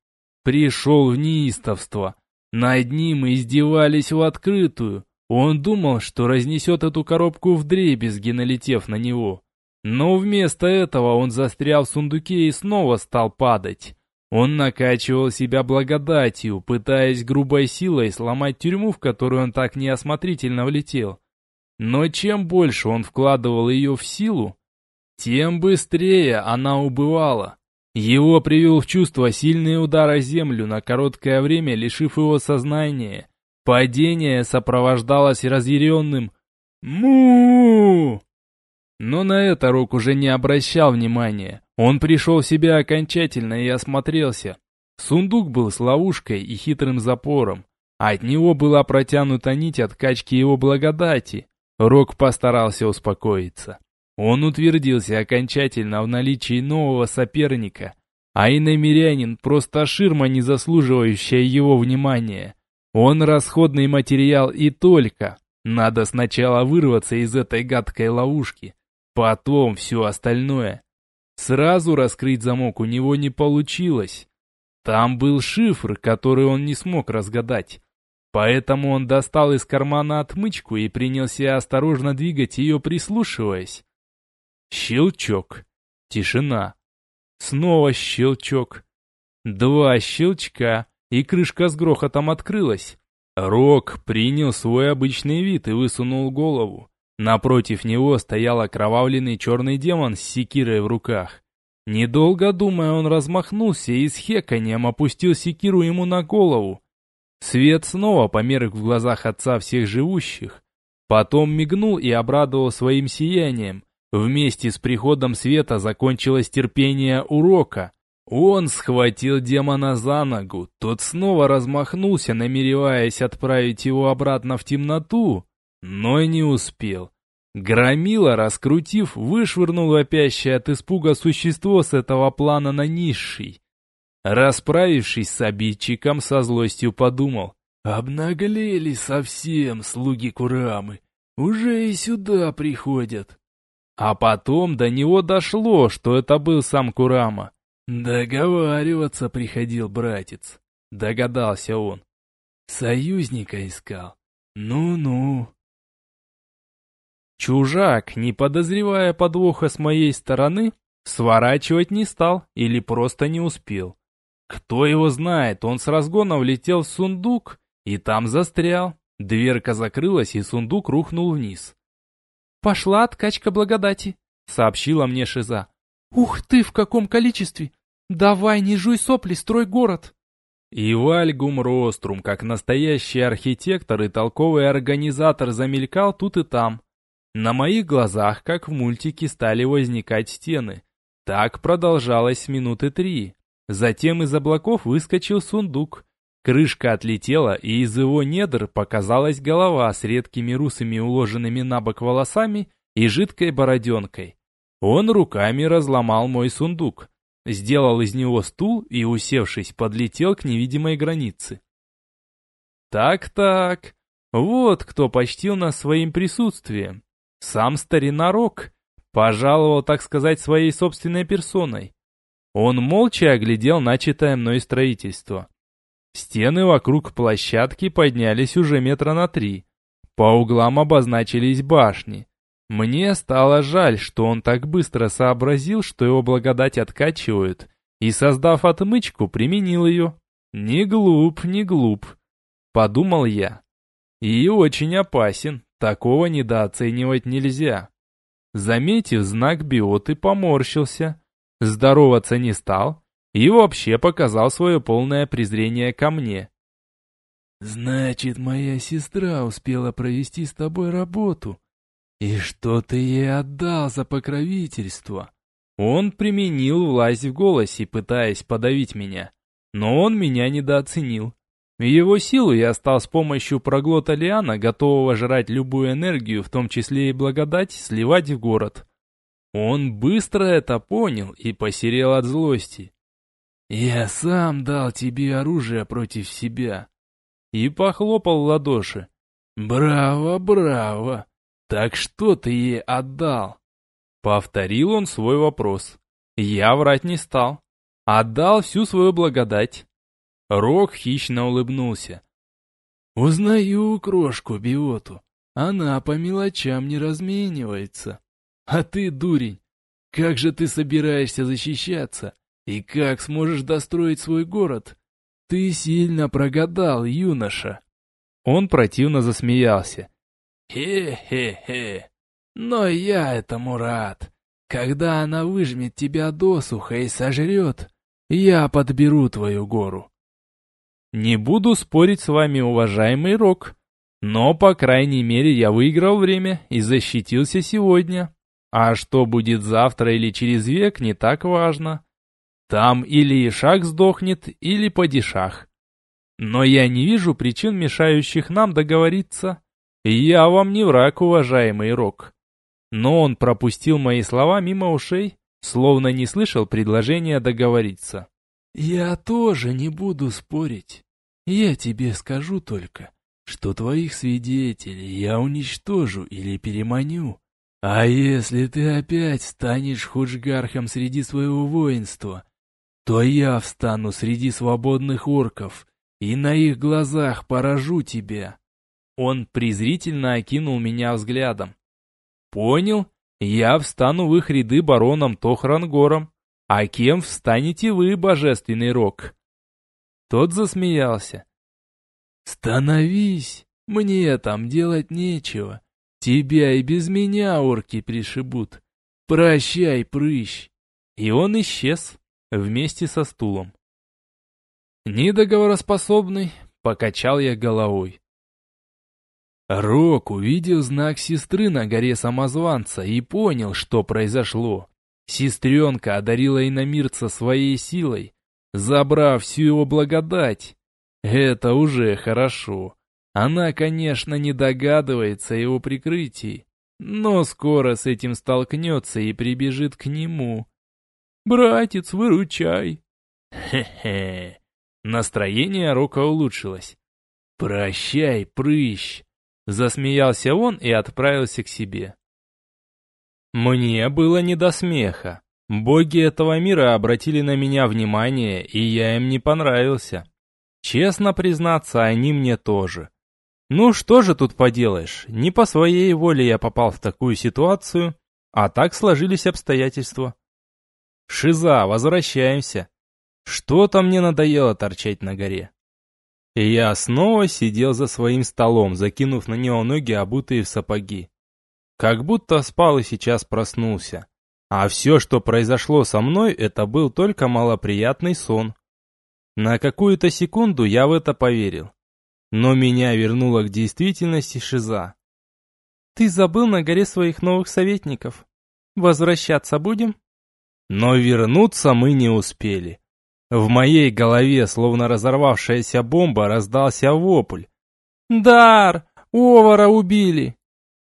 пришел в неистовство. Над ним издевались в открытую. Он думал, что разнесет эту коробку в дребезги, налетев на него. Но вместо этого он застрял в сундуке и снова стал падать. Он накачивал себя благодатью, пытаясь грубой силой сломать тюрьму, в которую он так неосмотрительно влетел. Но чем больше он вкладывал ее в силу, тем быстрее она убывала. Его привел в чувство сильный удар о землю, на короткое время лишив его сознания. Падение сопровождалось разъяренным му Но на это Рок уже не обращал внимания. Он пришел в себя окончательно и осмотрелся. Сундук был с ловушкой и хитрым запором. От него была протянута нить откачки его благодати. Рок постарался успокоиться. Он утвердился окончательно в наличии нового соперника, а иномирянин просто ширма, не заслуживающая его внимания. Он расходный материал и только. Надо сначала вырваться из этой гадкой ловушки, потом все остальное. Сразу раскрыть замок у него не получилось. Там был шифр, который он не смог разгадать. Поэтому он достал из кармана отмычку и принялся осторожно двигать ее, прислушиваясь. Щелчок. Тишина. Снова щелчок. Два щелчка, и крышка с грохотом открылась. Рок принял свой обычный вид и высунул голову. Напротив него стоял окровавленный черный демон с секирой в руках. Недолго думая, он размахнулся и с хеканьем опустил секиру ему на голову. Свет снова померк в глазах отца всех живущих. Потом мигнул и обрадовал своим сиянием. Вместе с приходом света закончилось терпение урока. Он схватил демона за ногу, тот снова размахнулся, намереваясь отправить его обратно в темноту, но не успел. Громила, раскрутив, вышвырнул вопящее от испуга существо с этого плана на низший. Расправившись с обидчиком, со злостью подумал. Обнаглели совсем слуги Курамы. Уже и сюда приходят. А потом до него дошло, что это был сам Курама. Договариваться приходил братец. Догадался он. Союзника искал. Ну-ну. Чужак, не подозревая подвоха с моей стороны, сворачивать не стал или просто не успел. Кто его знает, он с разгона влетел в сундук и там застрял. Дверка закрылась, и сундук рухнул вниз. «Пошла откачка благодати», — сообщила мне Шиза. «Ух ты, в каком количестве! Давай, не жуй сопли, строй город!» И Вальгум Рострум, как настоящий архитектор и толковый организатор, замелькал тут и там. На моих глазах, как в мультике, стали возникать стены. Так продолжалось минуты три. Затем из облаков выскочил сундук. Крышка отлетела, и из его недр показалась голова с редкими русыми уложенными на бок волосами и жидкой бороденкой. Он руками разломал мой сундук, сделал из него стул и, усевшись, подлетел к невидимой границе. Так-так, вот кто почтил нас своим присутствием. Сам старина Рок пожаловал, так сказать, своей собственной персоной. Он молча оглядел начатое мной строительство. Стены вокруг площадки поднялись уже метра на три. По углам обозначились башни. Мне стало жаль, что он так быстро сообразил, что его благодать откачивают, и, создав отмычку, применил ее. Не глуп, не глуп, подумал я. И очень опасен, такого недооценивать нельзя. Заметив знак биоты, поморщился, здороваться не стал и вообще показал свое полное презрение ко мне. «Значит, моя сестра успела провести с тобой работу», «И что ты ей отдал за покровительство?» Он применил власть в голосе, пытаясь подавить меня. Но он меня недооценил. Его силу я стал с помощью проглота Лиана, готового жрать любую энергию, в том числе и благодать, сливать в город. Он быстро это понял и посерел от злости. «Я сам дал тебе оружие против себя». И похлопал в ладоши. «Браво, браво! «Так что ты ей отдал?» Повторил он свой вопрос. Я врать не стал. Отдал всю свою благодать. Рок хищно улыбнулся. «Узнаю крошку Биоту. Она по мелочам не разменивается. А ты, дурень, как же ты собираешься защищаться? И как сможешь достроить свой город? Ты сильно прогадал, юноша!» Он противно засмеялся. Хе-хе-хе. Но я этому рад. Когда она выжмет тебя досуха и сожрет, я подберу твою гору. Не буду спорить с вами, уважаемый Рок. Но, по крайней мере, я выиграл время и защитился сегодня. А что будет завтра или через век, не так важно. Там или Ишак сдохнет, или Падишах. Но я не вижу причин, мешающих нам договориться. «Я вам не враг, уважаемый Рок». Но он пропустил мои слова мимо ушей, словно не слышал предложения договориться. «Я тоже не буду спорить. Я тебе скажу только, что твоих свидетелей я уничтожу или переманю. А если ты опять станешь худжгархом среди своего воинства, то я встану среди свободных орков и на их глазах поражу тебя. Он презрительно окинул меня взглядом. «Понял, я встану в их ряды бароном Тохрангором, а кем встанете вы, божественный рок?» Тот засмеялся. «Становись, мне там делать нечего. Тебя и без меня орки пришибут. Прощай, прыщ!» И он исчез вместе со стулом. «Недоговороспособный», — покачал я головой. Рок увидел знак сестры на горе самозванца и понял, что произошло. Сестренка одарила иномирца своей силой, забрав всю его благодать. Это уже хорошо. Она, конечно, не догадывается о его прикрытии, но скоро с этим столкнется и прибежит к нему. «Братец, выручай!» Хе-хе. Настроение Рока улучшилось. «Прощай, прыщ!» Засмеялся он и отправился к себе. Мне было не до смеха. Боги этого мира обратили на меня внимание, и я им не понравился. Честно признаться, они мне тоже. Ну что же тут поделаешь, не по своей воле я попал в такую ситуацию, а так сложились обстоятельства. Шиза, возвращаемся. Что-то мне надоело торчать на горе. И я снова сидел за своим столом, закинув на него ноги, обутые в сапоги. Как будто спал и сейчас проснулся. А все, что произошло со мной, это был только малоприятный сон. На какую-то секунду я в это поверил. Но меня вернула к действительности Шиза. «Ты забыл на горе своих новых советников. Возвращаться будем?» Но вернуться мы не успели. В моей голове, словно разорвавшаяся бомба, раздался вопль. «Дар! Овара убили!»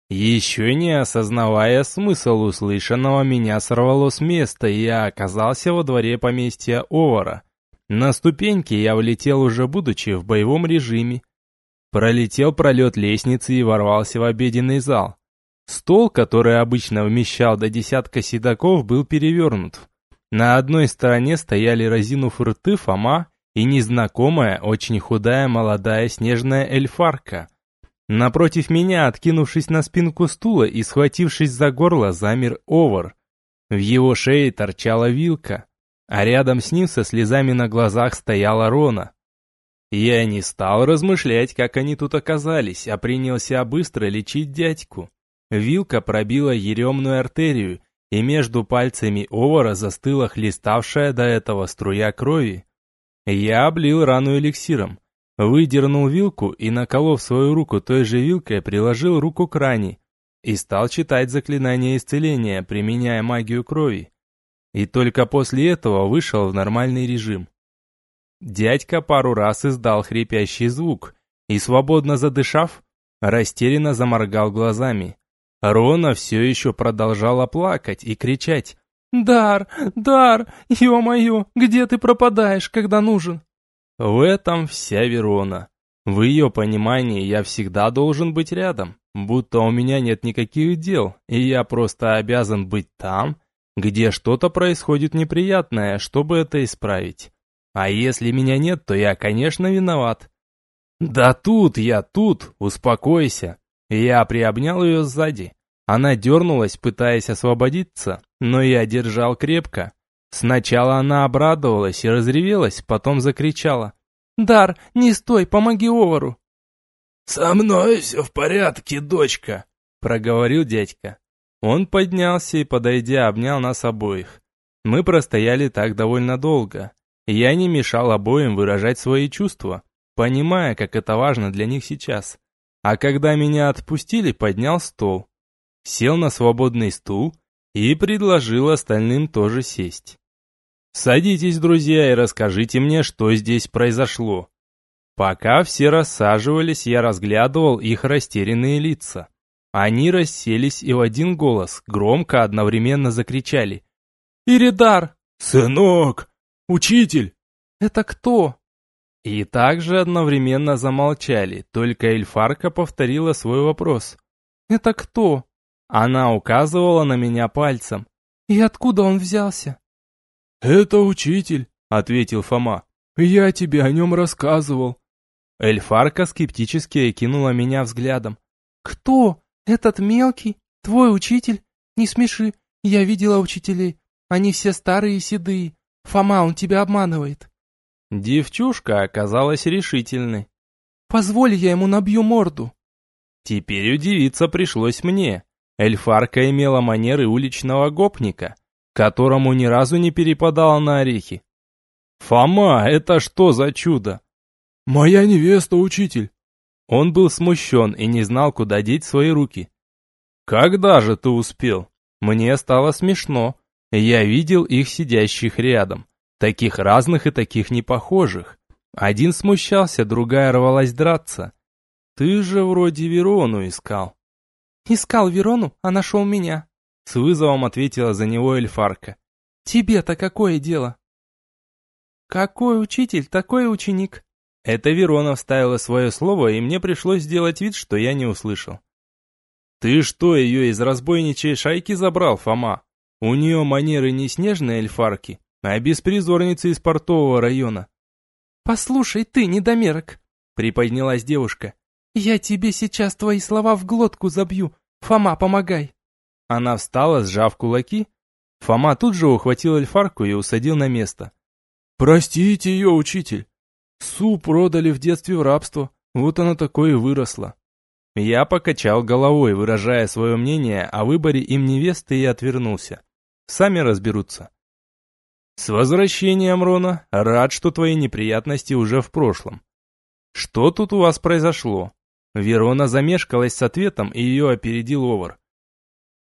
Еще не осознавая смысл услышанного, меня сорвало с места, и я оказался во дворе поместья Овара. На ступеньки я влетел уже будучи в боевом режиме. Пролетел пролет лестницы и ворвался в обеденный зал. Стол, который обычно вмещал до десятка седаков, был перевернут. На одной стороне стояли разинув рты Фома и незнакомая, очень худая молодая снежная эльфарка – Напротив меня, откинувшись на спинку стула и схватившись за горло, замер Овар. В его шее торчала вилка, а рядом с ним со слезами на глазах стояла Рона. Я не стал размышлять, как они тут оказались, а принялся быстро лечить дядьку. Вилка пробила еремную артерию, и между пальцами Овара застыла хлеставшая до этого струя крови. Я облил рану эликсиром. Выдернул вилку и, наколов свою руку той же вилкой, приложил руку к ране и стал читать заклинание исцеления, применяя магию крови. И только после этого вышел в нормальный режим. Дядька пару раз издал хрипящий звук и, свободно задышав, растерянно заморгал глазами. Рона все еще продолжала плакать и кричать. «Дар! Дар! Ё-моё! Где ты пропадаешь, когда нужен?» В этом вся Верона. В ее понимании я всегда должен быть рядом, будто у меня нет никаких дел, и я просто обязан быть там, где что-то происходит неприятное, чтобы это исправить. А если меня нет, то я, конечно, виноват. Да тут я, тут, успокойся. Я приобнял ее сзади. Она дернулась, пытаясь освободиться, но я держал крепко. Сначала она обрадовалась и разревелась, потом закричала. «Дар, не стой, помоги Овару!» «Со мной все в порядке, дочка», — проговорил дядька. Он поднялся и, подойдя, обнял нас обоих. Мы простояли так довольно долго. Я не мешал обоим выражать свои чувства, понимая, как это важно для них сейчас. А когда меня отпустили, поднял стол. Сел на свободный стул и предложил остальным тоже сесть. «Садитесь, друзья, и расскажите мне, что здесь произошло». Пока все рассаживались, я разглядывал их растерянные лица. Они расселись и в один голос, громко одновременно закричали. «Иридар!» «Сынок! Учитель!» «Это кто?» И также одновременно замолчали, только Эльфарка повторила свой вопрос. «Это кто?» Она указывала на меня пальцем. «И откуда он взялся?» «Это учитель», — ответил Фома. «Я тебе о нем рассказывал». Эльфарка скептически окинула меня взглядом. «Кто? Этот мелкий? Твой учитель? Не смеши, я видела учителей. Они все старые и седые. Фома, он тебя обманывает». Девчушка оказалась решительной. «Позволь, я ему набью морду». Теперь удивиться пришлось мне. Эльфарка имела манеры уличного гопника, которому ни разу не перепадала на орехи. «Фома, это что за чудо?» «Моя невеста, учитель». Он был смущен и не знал, куда деть свои руки. «Когда же ты успел?» Мне стало смешно. Я видел их сидящих рядом, таких разных и таких непохожих. Один смущался, другая рвалась драться. Ты же вроде Верону искал. «Искал Верону, а нашел меня», — с вызовом ответила за него Эльфарка. «Тебе-то какое дело?» «Какой учитель, такой ученик». Это Верона вставила свое слово, и мне пришлось сделать вид, что я не услышал. «Ты что, ее из разбойничьей шайки забрал, Фома? У нее манеры не снежной эльфарки, а беспризорницы из портового района». «Послушай ты, недомерок», — приподнялась девушка. «Я тебе сейчас твои слова в глотку забью. Фома, помогай!» Она встала, сжав кулаки. Фома тут же ухватил эльфарку и усадил на место. «Простите ее, учитель. Су продали в детстве в рабство, вот она такое и выросла». Я покачал головой, выражая свое мнение о выборе им невесты и отвернулся. Сами разберутся. С возвращением, Рона. Рад, что твои неприятности уже в прошлом. Что тут у вас произошло? Верона замешкалась с ответом, и ее опередил Овар.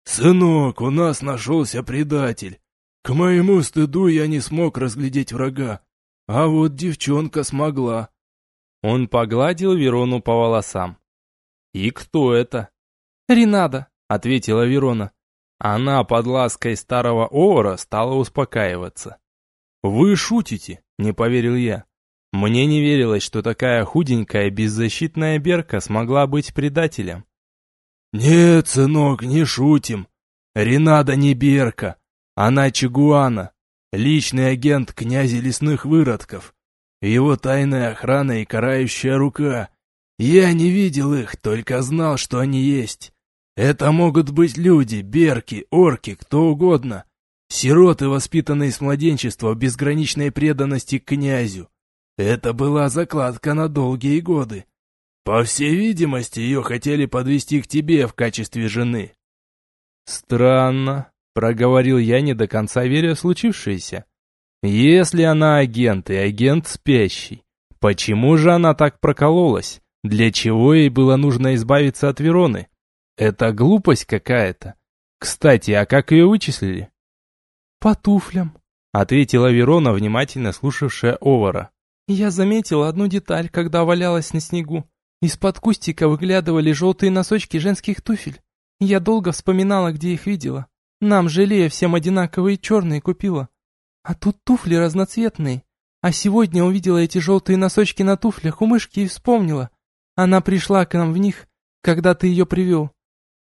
«Сынок, у нас нашелся предатель. К моему стыду я не смог разглядеть врага, а вот девчонка смогла». Он погладил Верону по волосам. «И кто это?» «Ренада», — ответила Верона. Она под лаской старого Овара стала успокаиваться. «Вы шутите?» — не поверил я. Мне не верилось, что такая худенькая беззащитная Берка смогла быть предателем. «Нет, сынок, не шутим. Ренада не Берка. Она Чигуана, личный агент князя лесных выродков. Его тайная охрана и карающая рука. Я не видел их, только знал, что они есть. Это могут быть люди, берки, орки, кто угодно. Сироты, воспитанные с младенчества в безграничной преданности к князю. Это была закладка на долгие годы. По всей видимости, ее хотели подвести к тебе в качестве жены. Странно, проговорил я не до конца веря в случившееся. Если она агент и агент спящий, почему же она так прокололась? Для чего ей было нужно избавиться от Вероны? Это глупость какая-то. Кстати, а как ее вычислили? По туфлям, ответила Верона, внимательно слушавшая Овара. Я заметила одну деталь, когда валялась на снегу. Из-под кустика выглядывали желтые носочки женских туфель. Я долго вспоминала, где их видела. Нам, жалея, всем одинаковые черные купила. А тут туфли разноцветные. А сегодня увидела эти желтые носочки на туфлях у мышки и вспомнила. Она пришла к нам в них, когда ты ее привел.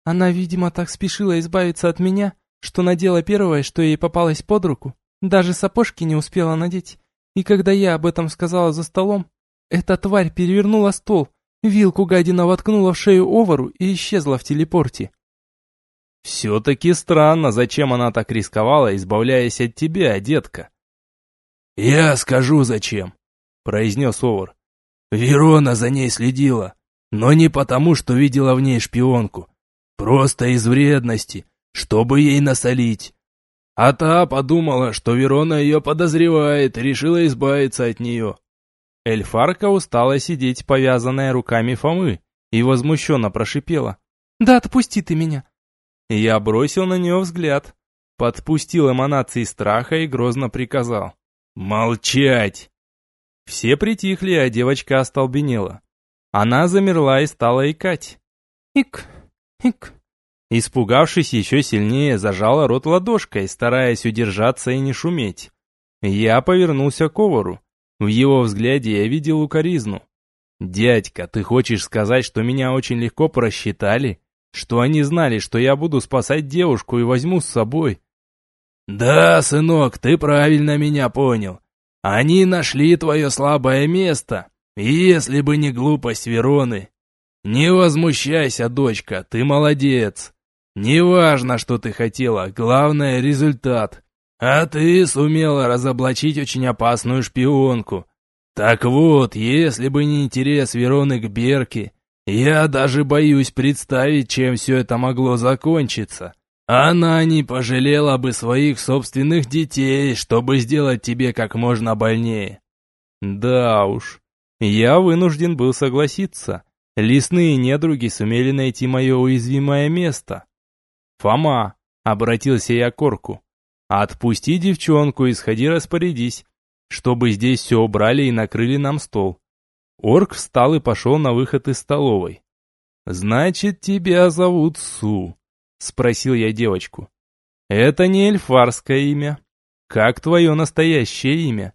Она, видимо, так спешила избавиться от меня, что надела первое, что ей попалось под руку. Даже сапожки не успела надеть. И когда я об этом сказала за столом, эта тварь перевернула стол, вилку гадина воткнула в шею Овару и исчезла в телепорте. Все-таки странно, зачем она так рисковала, избавляясь от тебя, детка. Я скажу зачем, произнес Овар. Верона за ней следила, но не потому, что видела в ней шпионку. Просто из вредности, чтобы ей насолить. А та подумала, что Верона ее подозревает и решила избавиться от нее. Эльфарка устала сидеть, повязанная руками Фомы, и возмущенно прошипела. «Да отпусти ты меня!» Я бросил на нее взгляд, подпустил эманации страха и грозно приказал. «Молчать!» Все притихли, а девочка остолбенела. Она замерла и стала икать. «Ик, ик, Испугавшись еще сильнее, зажала рот ладошкой, стараясь удержаться и не шуметь. Я повернулся к Овару. В его взгляде я видел укоризну. «Дядька, ты хочешь сказать, что меня очень легко просчитали? Что они знали, что я буду спасать девушку и возьму с собой?» «Да, сынок, ты правильно меня понял. Они нашли твое слабое место, если бы не глупость Вероны. Не возмущайся, дочка, ты молодец. Неважно, что ты хотела, главное результат. А ты сумела разоблачить очень опасную шпионку. Так вот, если бы не интерес Вероны к Берке, я даже боюсь представить, чем все это могло закончиться. Она не пожалела бы своих собственных детей, чтобы сделать тебе как можно больнее. Да уж, я вынужден был согласиться. Лесные недруги сумели найти мое уязвимое место. «Фома!» — обратился я к Орку. «Отпусти девчонку и сходи распорядись, чтобы здесь все убрали и накрыли нам стол». Орк встал и пошел на выход из столовой. «Значит, тебя зовут Су?» — спросил я девочку. «Это не эльфарское имя. Как твое настоящее имя?»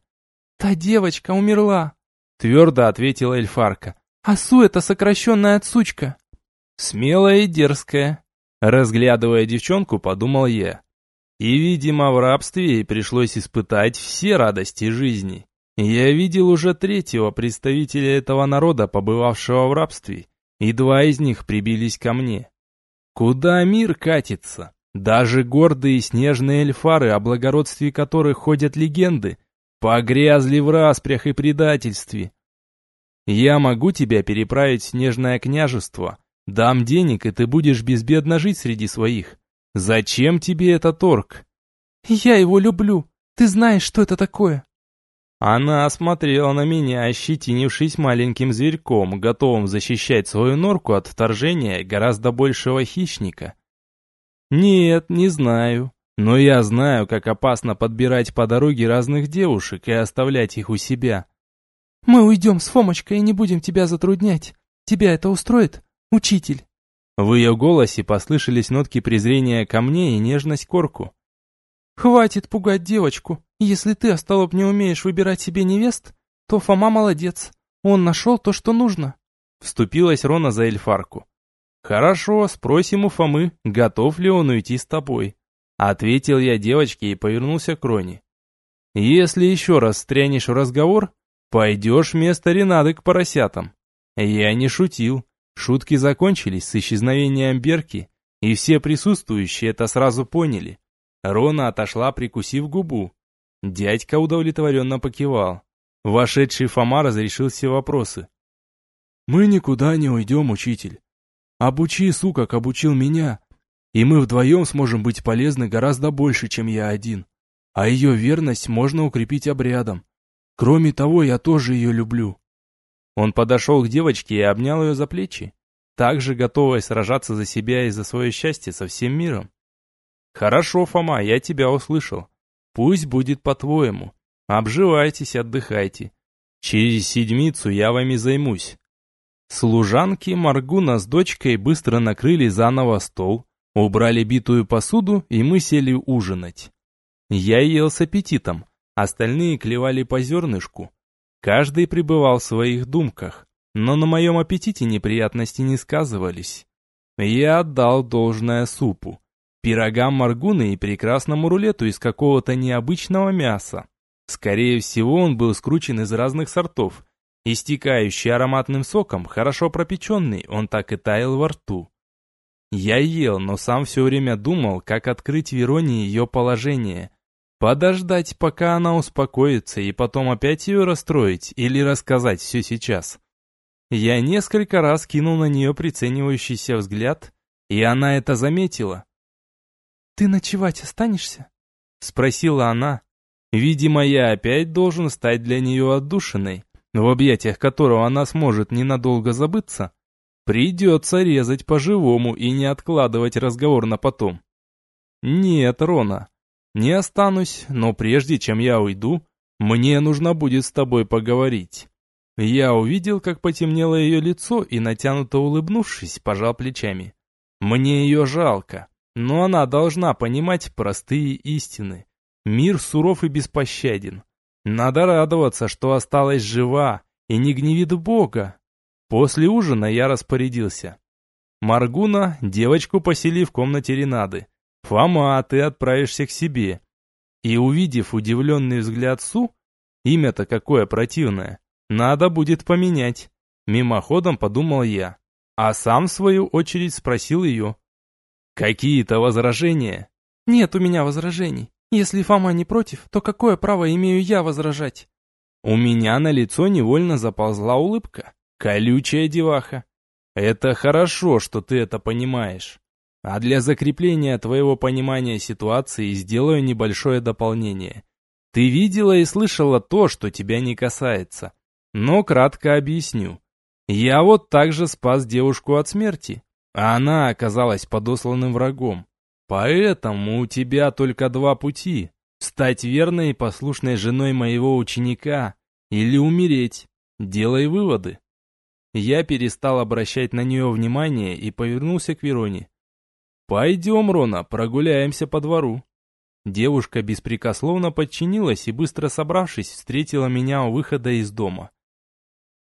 «Та девочка умерла», — твердо ответила эльфарка. «А Су — это сокращенная от сучка». «Смелая и дерзкая», Разглядывая девчонку, подумал я. И, видимо, в рабстве ей пришлось испытать все радости жизни. Я видел уже третьего представителя этого народа, побывавшего в рабстве, и два из них прибились ко мне. Куда мир катится? Даже гордые снежные эльфары, о благородстве которых ходят легенды, погрязли в распрях и предательстве. Я могу тебя переправить в снежное княжество, Дам денег, и ты будешь безбедно жить среди своих. Зачем тебе этот торг? Я его люблю. Ты знаешь, что это такое?» Она осмотрела на меня, ощетинившись маленьким зверьком, готовым защищать свою норку от вторжения гораздо большего хищника. «Нет, не знаю. Но я знаю, как опасно подбирать по дороге разных девушек и оставлять их у себя». «Мы уйдем с Фомочкой и не будем тебя затруднять. Тебя это устроит, учитель?» В ее голосе послышались нотки презрения ко мне и нежность к орку. «Хватит пугать девочку. Если ты, остолоп, не умеешь выбирать себе невест, то Фома молодец. Он нашел то, что нужно». Вступилась Рона за эльфарку. «Хорошо, спросим у Фомы, готов ли он уйти с тобой». Ответил я девочке и повернулся к Роне. «Если еще раз стрянешь в разговор, пойдешь вместо Ренады к поросятам». Я не шутил. Шутки закончились с исчезновением Берки, и все присутствующие это сразу поняли. Рона отошла, прикусив губу. Дядька удовлетворенно покивал. Вошедший Фома разрешил все вопросы. «Мы никуда не уйдем, учитель. Обучи Су, как обучил меня, и мы вдвоем сможем быть полезны гораздо больше, чем я один. А ее верность можно укрепить обрядом. Кроме того, я тоже ее люблю». Он подошел к девочке и обнял ее за плечи, также готовая сражаться за себя и за свое счастье со всем миром. «Хорошо, Фома, я тебя услышал. Пусть будет по-твоему. Обживайтесь, отдыхайте. Через седмицу я вами займусь». Служанки Маргуна с дочкой быстро накрыли заново стол, убрали битую посуду, и мы сели ужинать. Я ел с аппетитом, остальные клевали по зернышку. Каждый пребывал в своих думках, но на моем аппетите неприятности не сказывались. Я отдал должное супу пирогам маргуны и прекрасному рулету из какого-то необычного мяса. Скорее всего, он был скручен из разных сортов. Истекающий ароматным соком, хорошо пропеченный, он так и таял во рту. Я ел, но сам все время думал, как открыть Вероне ее положение. Подождать, пока она успокоится, и потом опять ее расстроить или рассказать все сейчас. Я несколько раз кинул на нее приценивающийся взгляд, и она это заметила. «Ты ночевать останешься?» Спросила она. Видимо, я опять должен стать для нее отдушиной, в объятиях которого она сможет ненадолго забыться. Придется резать по-живому и не откладывать разговор на потом. Нет, Рона, не останусь, но прежде чем я уйду, мне нужно будет с тобой поговорить. Я увидел, как потемнело ее лицо и, натянуто улыбнувшись, пожал плечами. Мне ее жалко. Но она должна понимать простые истины. Мир суров и беспощаден. Надо радоваться, что осталась жива и не гневит Бога. После ужина я распорядился. Маргуна, девочку посели в комнате Ренады. Фома, ты отправишься к себе. И увидев удивленный взгляд Су, имя-то какое противное, надо будет поменять. Мимоходом подумал я, а сам в свою очередь спросил ее, Какие-то возражения? Нет у меня возражений. Если Фома не против, то какое право имею я возражать? У меня на лицо невольно заползла улыбка. Колючая деваха. Это хорошо, что ты это понимаешь. А для закрепления твоего понимания ситуации сделаю небольшое дополнение. Ты видела и слышала то, что тебя не касается. Но кратко объясню. Я вот так же спас девушку от смерти. А она оказалась подосланным врагом. Поэтому у тебя только два пути. Стать верной и послушной женой моего ученика или умереть. Делай выводы. Я перестал обращать на нее внимание и повернулся к Вероне. «Пойдем, Рона, прогуляемся по двору». Девушка беспрекословно подчинилась и, быстро собравшись, встретила меня у выхода из дома.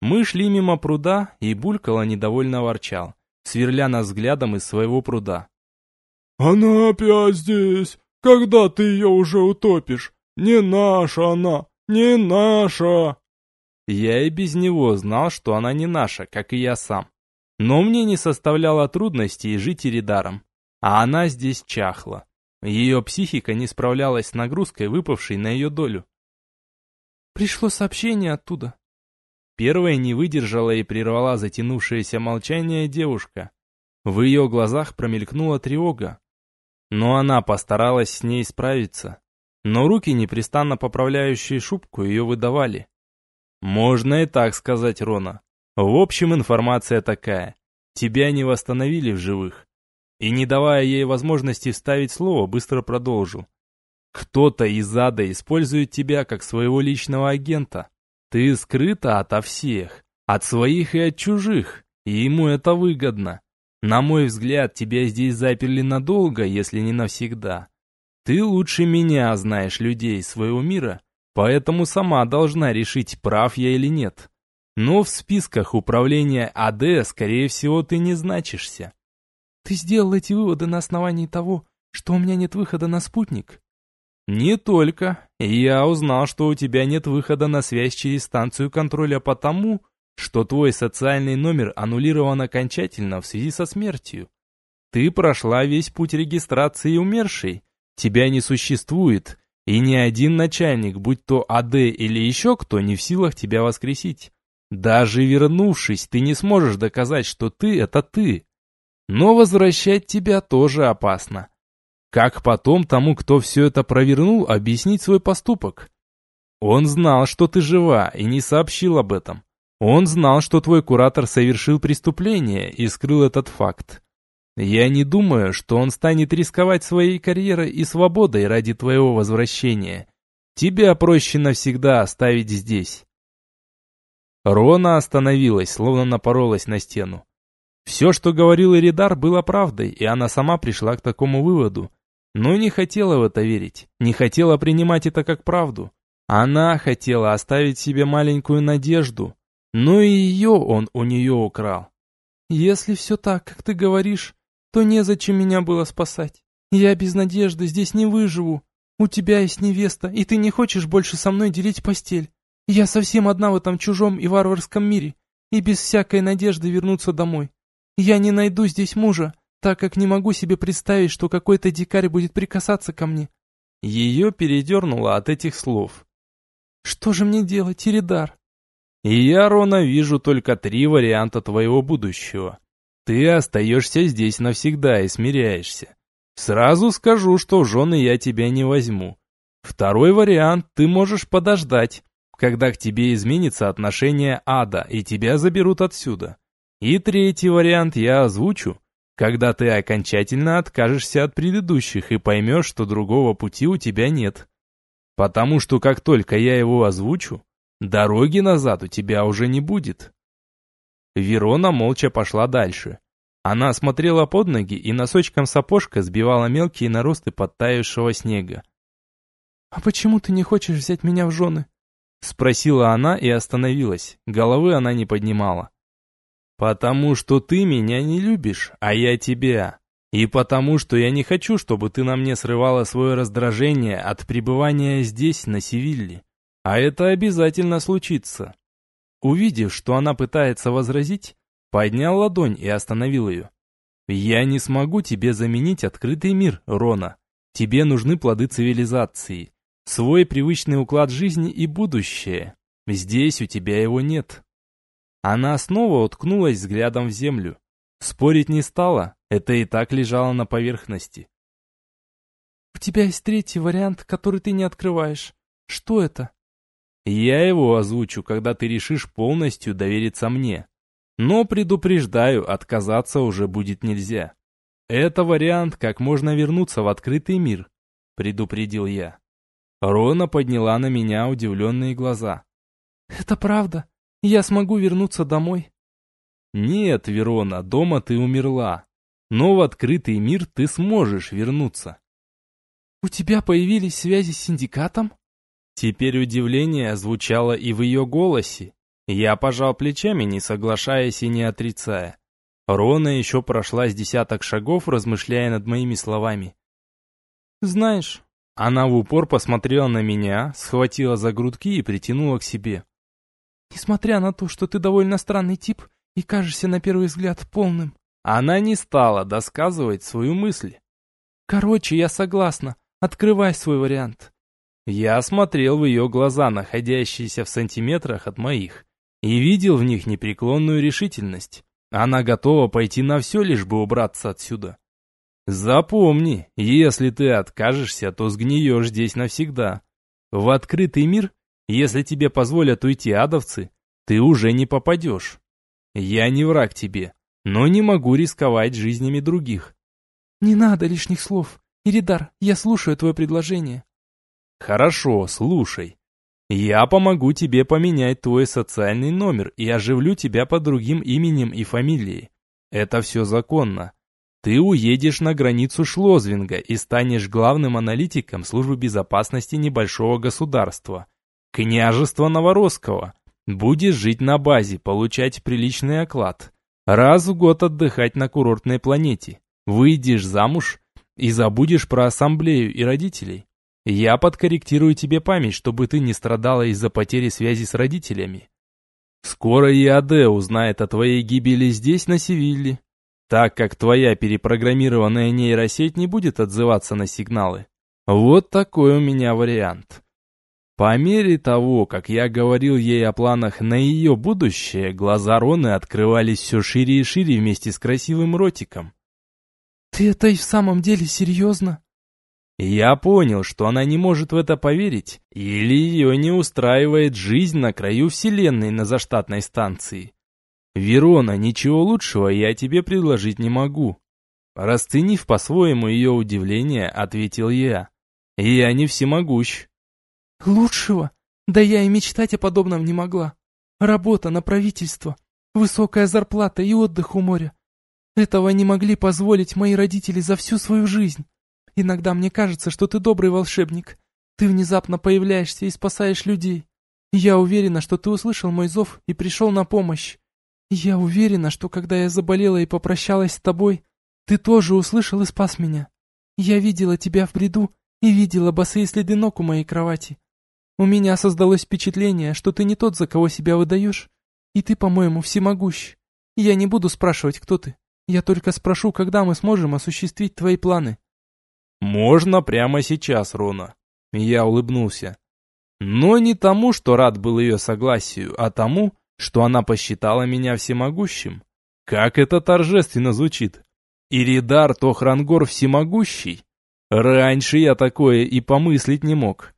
Мы шли мимо пруда, и Булькала недовольно ворчал сверля нас взглядом из своего пруда. «Она опять здесь! Когда ты ее уже утопишь? Не наша она! Не наша!» Я и без него знал, что она не наша, как и я сам. Но мне не составляло трудностей жить Иридаром. А она здесь чахла. Ее психика не справлялась с нагрузкой, выпавшей на ее долю. «Пришло сообщение оттуда», Первая не выдержала и прервала затянувшееся молчание девушка. В ее глазах промелькнула тревога. Но она постаралась с ней справиться. но руки, непрестанно поправляющие шубку, ее выдавали. Можно и так сказать, Рона. В общем, информация такая. Тебя не восстановили в живых. И не давая ей возможности вставить слово, быстро продолжил. Кто-то из ада использует тебя как своего личного агента. Ты скрыта ото всех, от своих и от чужих, и ему это выгодно. На мой взгляд, тебя здесь заперли надолго, если не навсегда. Ты лучше меня знаешь людей своего мира, поэтому сама должна решить, прав я или нет. Но в списках управления АД, скорее всего, ты не значишься. Ты сделал эти выводы на основании того, что у меня нет выхода на спутник? Не только. Я узнал, что у тебя нет выхода на связь через станцию контроля потому, что твой социальный номер аннулирован окончательно в связи со смертью. Ты прошла весь путь регистрации умершей, Тебя не существует, и ни один начальник, будь то АД или еще кто, не в силах тебя воскресить. Даже вернувшись, ты не сможешь доказать, что ты — это ты. Но возвращать тебя тоже опасно. Как потом тому, кто все это провернул, объяснить свой поступок? Он знал, что ты жива, и не сообщил об этом. Он знал, что твой куратор совершил преступление и скрыл этот факт. Я не думаю, что он станет рисковать своей карьерой и свободой ради твоего возвращения. Тебя проще навсегда оставить здесь. Рона остановилась, словно напоролась на стену. Все, что говорил Эридар, было правдой, и она сама пришла к такому выводу. Но не хотела в это верить, не хотела принимать это как правду. Она хотела оставить себе маленькую надежду, но и ее он у нее украл. «Если все так, как ты говоришь, то незачем меня было спасать. Я без надежды здесь не выживу. У тебя есть невеста, и ты не хочешь больше со мной делить постель. Я совсем одна в этом чужом и варварском мире, и без всякой надежды вернуться домой. Я не найду здесь мужа, так как не могу себе представить, что какой-то дикарь будет прикасаться ко мне». Ее передернуло от этих слов. «Что же мне делать, Иридар?» «И я, Рона, вижу только три варианта твоего будущего. Ты остаешься здесь навсегда и смиряешься. Сразу скажу, что в жены я тебя не возьму. Второй вариант – ты можешь подождать, когда к тебе изменится отношение ада, и тебя заберут отсюда. И третий вариант я озвучу, когда ты окончательно откажешься от предыдущих и поймешь, что другого пути у тебя нет. Потому что как только я его озвучу, дороги назад у тебя уже не будет. Верона молча пошла дальше. Она смотрела под ноги и носочком сапожка сбивала мелкие наросты подтаявшего снега. «А почему ты не хочешь взять меня в жены?» Спросила она и остановилась. Головы она не поднимала. «Потому что ты меня не любишь, а я тебя. И потому что я не хочу, чтобы ты на мне срывала свое раздражение от пребывания здесь, на Севилле. А это обязательно случится. Увидев, что она пытается возразить, поднял ладонь и остановил ее. «Я не смогу тебе заменить открытый мир, Рона. Тебе нужны плоды цивилизации, свой привычный уклад жизни и будущее. Здесь у тебя его нет». Она снова уткнулась взглядом в землю. Спорить не стала, это и так лежало на поверхности. «У тебя есть третий вариант, который ты не открываешь. Что это?» Я его озвучу, когда ты решишь полностью довериться мне. Но предупреждаю, отказаться уже будет нельзя. Это вариант, как можно вернуться в открытый мир, предупредил я. Рона подняла на меня удивленные глаза. Это правда? Я смогу вернуться домой? Нет, Верона, дома ты умерла. Но в открытый мир ты сможешь вернуться. У тебя появились связи с синдикатом? Теперь удивление звучало и в ее голосе. Я пожал плечами, не соглашаясь и не отрицая. Рона еще прошла с десяток шагов, размышляя над моими словами. «Знаешь...» Она в упор посмотрела на меня, схватила за грудки и притянула к себе. «Несмотря на то, что ты довольно странный тип и кажешься на первый взгляд полным...» Она не стала досказывать свою мысль. «Короче, я согласна. Открывай свой вариант. Я смотрел в ее глаза, находящиеся в сантиметрах от моих, и видел в них непреклонную решительность. Она готова пойти на все, лишь бы убраться отсюда. Запомни, если ты откажешься, то сгниешь здесь навсегда. В открытый мир, если тебе позволят уйти адовцы, ты уже не попадешь. Я не враг тебе, но не могу рисковать жизнями других. Не надо лишних слов. Иридар, я слушаю твое предложение. Хорошо, слушай. Я помогу тебе поменять твой социальный номер и оживлю тебя под другим именем и фамилией. Это все законно. Ты уедешь на границу Шлозвинга и станешь главным аналитиком службы безопасности небольшого государства. Княжество Новоросского. Будешь жить на базе, получать приличный оклад. Раз в год отдыхать на курортной планете. Выйдешь замуж и забудешь про ассамблею и родителей. Я подкорректирую тебе память, чтобы ты не страдала из-за потери связи с родителями. Скоро и Аде узнает о твоей гибели здесь, на Севилле, так как твоя перепрограммированная нейросеть не будет отзываться на сигналы. Вот такой у меня вариант. По мере того, как я говорил ей о планах на ее будущее, глаза Роны открывались все шире и шире вместе с красивым ротиком. «Ты это и в самом деле серьезно?» Я понял, что она не может в это поверить, или ее не устраивает жизнь на краю вселенной на заштатной станции. Верона, ничего лучшего я тебе предложить не могу. Расценив по-своему ее удивление, ответил я. Я не всемогущ. Лучшего? Да я и мечтать о подобном не могла. Работа на правительство, высокая зарплата и отдых у моря. Этого не могли позволить мои родители за всю свою жизнь. Иногда мне кажется, что ты добрый волшебник. Ты внезапно появляешься и спасаешь людей. Я уверена, что ты услышал мой зов и пришел на помощь. Я уверена, что когда я заболела и попрощалась с тобой, ты тоже услышал и спас меня. Я видела тебя в бреду и видела босые следы ног у моей кровати. У меня создалось впечатление, что ты не тот, за кого себя выдаешь, и ты, по-моему, всемогущ. Я не буду спрашивать, кто ты. Я только спрошу, когда мы сможем осуществить твои планы. «Можно прямо сейчас, Рона». Я улыбнулся. Но не тому, что рад был ее согласию, а тому, что она посчитала меня всемогущим. Как это торжественно звучит. Иридар Тохрангор всемогущий? Раньше я такое и помыслить не мог.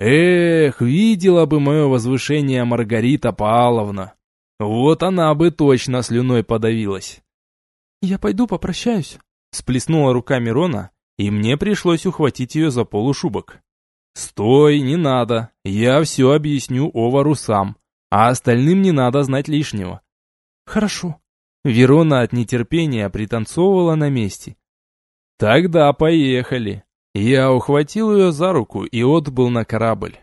Эх, видела бы мое возвышение Маргарита Павловна. Вот она бы точно слюной подавилась. «Я пойду попрощаюсь», — сплеснула руками Рона и мне пришлось ухватить ее за полушубок. «Стой, не надо, я все объясню Овару сам, а остальным не надо знать лишнего». «Хорошо». Верона от нетерпения пританцовывала на месте. «Тогда поехали». Я ухватил ее за руку и отбыл на корабль.